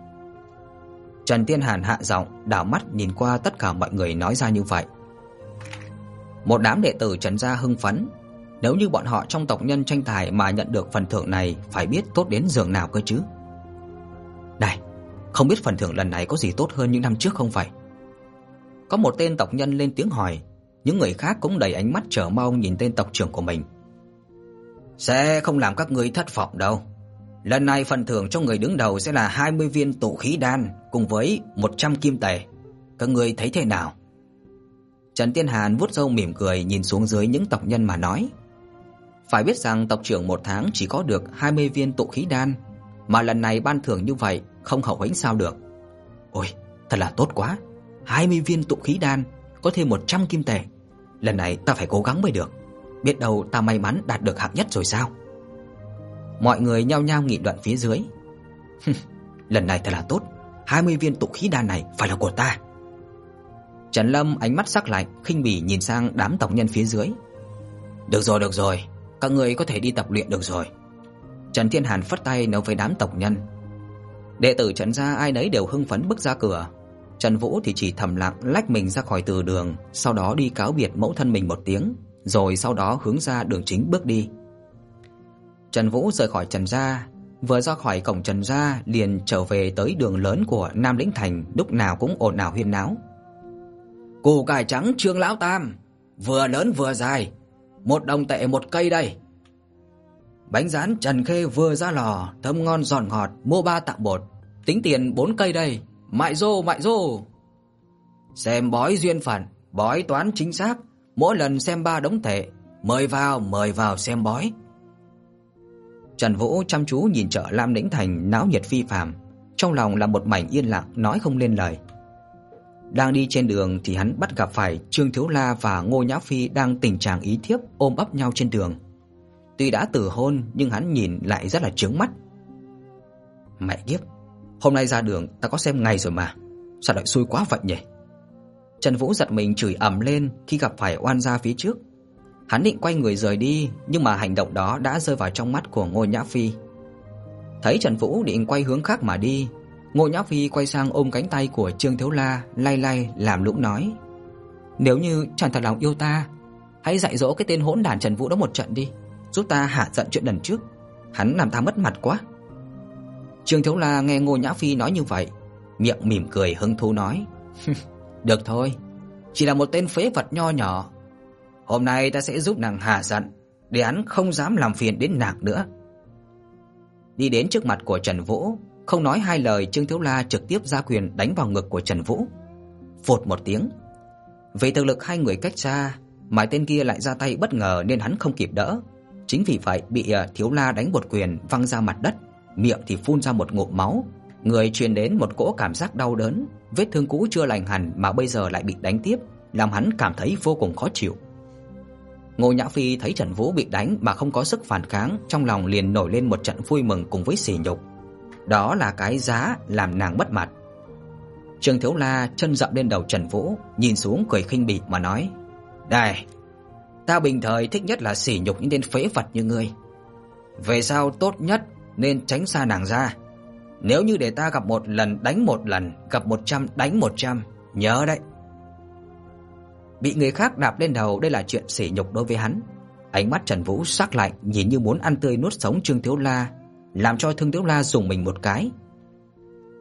Trần Tiên Hàn hạ giọng, đảo mắt nhìn qua tất cả mọi người nói ra như vậy. Một đám đệ tử Trần gia hưng phấn, nếu như bọn họ trong tộc nhân tranh tài mà nhận được phần thưởng này phải biết tốt đến giường nào cơ chứ. Này, không biết phần thưởng lần này có gì tốt hơn những năm trước không vậy? Có một tên tộc nhân lên tiếng hỏi, những người khác cũng đầy ánh mắt chờ mong nhìn tên tộc trưởng của mình. Sẽ không làm các ngươi thất vọng đâu. Lần này phần thưởng cho người đứng đầu sẽ là 20 viên tụ khí đan cùng với 100 kim tệ. Các ngươi thấy thế nào? Trần Tiên Hàn vuốt râu mỉm cười nhìn xuống dưới những tộc nhân mà nói. Phải biết rằng tộc trưởng một tháng chỉ có được 20 viên tụ khí đan, mà lần này ban thưởng như vậy không hậu hĩnh sao được. Ôi, thật là tốt quá. 20 viên tụ khí đan, có thêm 100 kim tệ. Lần này ta phải cố gắng mới được. Biết đâu ta may mắn đạt được hạng nhất rồi sao? Mọi người nhao nhao nghị luận phía dưới. lần này thật là tốt, 20 viên tụ khí đan này phải là của ta. Trần Lâm ánh mắt sắc lạnh, khinh bỉ nhìn sang đám tổng nhân phía dưới. "Được rồi, được rồi, các ngươi có thể đi tập luyện được rồi." Trần Thiên Hàn phất tay nói với đám tổng nhân. Đệ tử Trần gia ai nấy đều hưng phấn bước ra cửa. Trần Vũ thì chỉ thầm lặng lách mình ra khỏi từ đường, sau đó đi cáo biệt mẫu thân mình một tiếng, rồi sau đó hướng ra đường chính bước đi. Trần Vũ rời khỏi Trần gia, vừa ra khỏi cổng Trần gia liền trở về tới đường lớn của Nam Lĩnh Thành, lúc nào cũng ồn ào huyên náo. Củ cải trắng Trương lão tam, vừa lớn vừa dài, một đồng tệ một cây đây. Bánh rán Trần Khê vừa ra lò, thơm ngon giòn ngọt, mua ba tặng bột, tính tiền 4 cây đây, mại rô mại rô. Xem bói duyên phận, bói toán chính xác, mỗi lần xem ba đống tệ, mời vào, mời vào xem bói. Trần Vũ chăm chú nhìn chợ Lam Lĩnh Thành náo nhiệt phi phàm, trong lòng là một mảnh yên lặng nói không lên lời. Đang đi trên đường thì hắn bắt gặp phải Trương Thiếu La và Ngô Nhã Phi đang tình trạng ý thiếp ôm ấp nhau trên đường. Tuy đã từ hôn nhưng hắn nhìn lại rất là chướng mắt. Mẹ kiếp, hôm nay ra đường ta có xem ngày rồi mà, sao lại xui quá vậy nhỉ? Trần Vũ giật mình chửi ầm lên khi gặp phải oan gia phía trước. Hắn định quay người rời đi, nhưng mà hành động đó đã rơi vào trong mắt của Ngô Nhã Phi. Thấy Trần Vũ định quay hướng khác mà đi, Ngô Nhã Phi quay sang ôm cánh tay của Trương Thiếu La, lay lay làm lũng nói: "Nếu như chàng thật lòng yêu ta, hãy dạy dỗ cái tên hỗn đản Trần Vũ đó một trận đi, giúp ta hạ giận chuyện lần trước, hắn làm ta mất mặt quá." Trương Thiếu La nghe Ngô Nhã Phi nói như vậy, miệng mỉm cười hứng thú nói: <laughs> "Được thôi, chỉ là một tên phế vật nho nhỏ. Hôm nay ta sẽ giúp nàng hạ giận, để hắn không dám làm phiền đến nàng nữa." Đi đến trước mặt của Trần Vũ, không nói hai lời, Trương Thiếu La trực tiếp ra quyền đánh vào ngực của Trần Vũ. Phột một tiếng. Vì thực lực hai người cách xa, mà tên kia lại ra tay bất ngờ nên hắn không kịp đỡ. Chính vì vậy bị ờ, Thiếu La đánh một quyền văng ra mặt đất, miệng thì phun ra một ngụm máu, người truyền đến một cỗ cảm giác đau đớn, vết thương cũ chưa lành hẳn mà bây giờ lại bị đánh tiếp, làm hắn cảm thấy vô cùng khó chịu. Ngô Nhã Phi thấy Trần Vũ bị đánh mà không có sức phản kháng, trong lòng liền nổi lên một trận vui mừng cùng với sỉ nhục. Đó là cái giá làm nàng bất mặt. Trương Thiếu La chân dậm lên đầu Trần Vũ, nhìn xuống cười khinh bỉ mà nói: "Đây, ta bình thời thích nhất là sỉ nhục những tên phế vật như ngươi. Về sau tốt nhất nên tránh xa nàng ra. Nếu như để ta gặp một lần đánh một lần, gặp một trăm đánh một trăm, nhớ đấy." Bị người khác đạp lên đầu đây là chuyện sỉ nhục đối với hắn. Ánh mắt Trần Vũ sắc lạnh, nhìn như muốn ăn tươi nuốt sống Trương Thiếu La, làm cho Thương Thiếu La dùng mình một cái.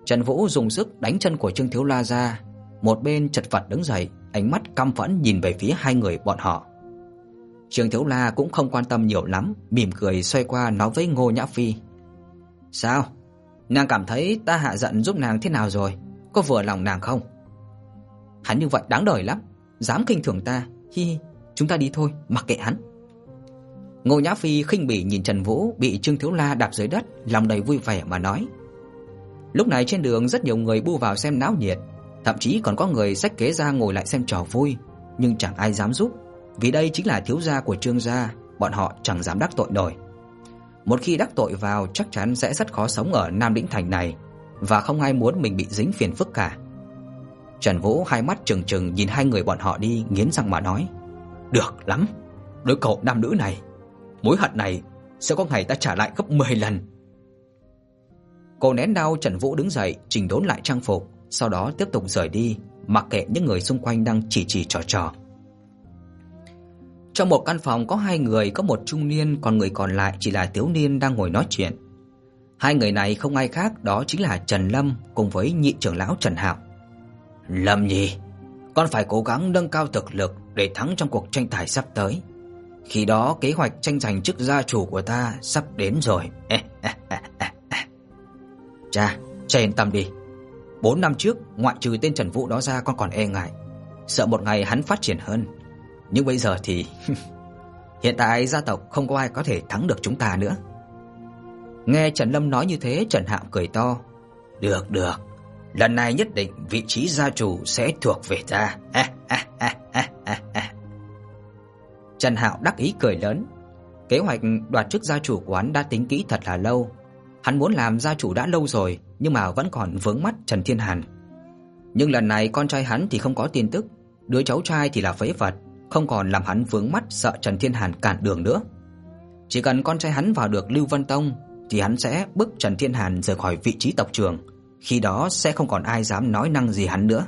Trần Vũ dùng sức đánh chân của Trương Thiếu La ra, một bên chật vật đứng dậy, ánh mắt căm phẫn nhìn về phía hai người bọn họ. Trương Thiếu La cũng không quan tâm nhiều lắm, mỉm cười xoay qua nói với Ngô Nhã Phi: "Sao? Nàng cảm thấy ta hạ giận giúp nàng thế nào rồi? Có vừa lòng nàng không?" Hắn như vậy đáng đời lắm, dám khinh thường ta, hi hi, chúng ta đi thôi, mặc kệ hắn. Ngô Nhã Phi khinh bỉ nhìn Trần Vũ bị Trương Thiếu La đạp dưới đất, lòng đầy vui vẻ mà nói. Lúc này trên đường rất nhiều người bu vào xem náo nhiệt, thậm chí còn có người xách kế ra ngồi lại xem trò vui, nhưng chẳng ai dám giúp, vì đây chính là thiếu gia của Trương gia, bọn họ chẳng dám đắc tội nổi. Một khi đắc tội vào chắc chắn sẽ rất khó sống ở Nam Đỉnh thành này và không ai muốn mình bị dính phiền phức cả. Trần Vũ hai mắt trừng trừng nhìn hai người bọn họ đi, nghiến răng mà nói: "Được lắm, đối cậu nam nữ này mối hận này sẽ có ngày ta trả lại gấp 10 lần. Cô nén đau Trần Vũ đứng dậy, chỉnh đốn lại trang phục, sau đó tiếp tục rời đi, mặc kệ những người xung quanh đang chỉ chỉ trò trò. Trong một căn phòng có hai người, có một trung niên, còn người còn lại chỉ là thiếu niên đang ngồi nói chuyện. Hai người này không ai khác, đó chính là Trần Lâm cùng với nhị trưởng lão Trần Hạo. "Lâm Nhi, con phải cố gắng nâng cao thực lực để thắng trong cuộc tranh tài sắp tới. Khi đó kế hoạch tranh giành chức gia chủ của ta sắp đến rồi. <laughs> Cha, cha yên tâm đi. 4 năm trước, ngoại trừ tên Trần Vũ đó ra con còn e ngại, sợ một ngày hắn phát triển hơn. Nhưng bây giờ thì <laughs> hiện tại gia tộc không có ai có thể thắng được chúng ta nữa. Nghe Trần Lâm nói như thế, Trần Hạo cười to. Được được, lần này nhất định vị trí gia chủ sẽ thuộc về ta. Trần Hạo đắc ý cười lớn. Kế hoạch đoạt chức gia chủ của hắn đã tính kỹ thật là lâu. Hắn muốn làm gia chủ đã lâu rồi, nhưng mà vẫn còn vướng mắt Trần Thiên Hàn. Nhưng lần này con trai hắn thì không có tin tức, đứa cháu trai thì là phế vật, không còn làm hắn vướng mắt sợ Trần Thiên Hàn cản đường nữa. Chỉ cần con trai hắn vào được Lưu Vân Tông thì hắn sẽ bức Trần Thiên Hàn rời khỏi vị trí tộc trưởng, khi đó sẽ không còn ai dám nói năng gì hắn nữa.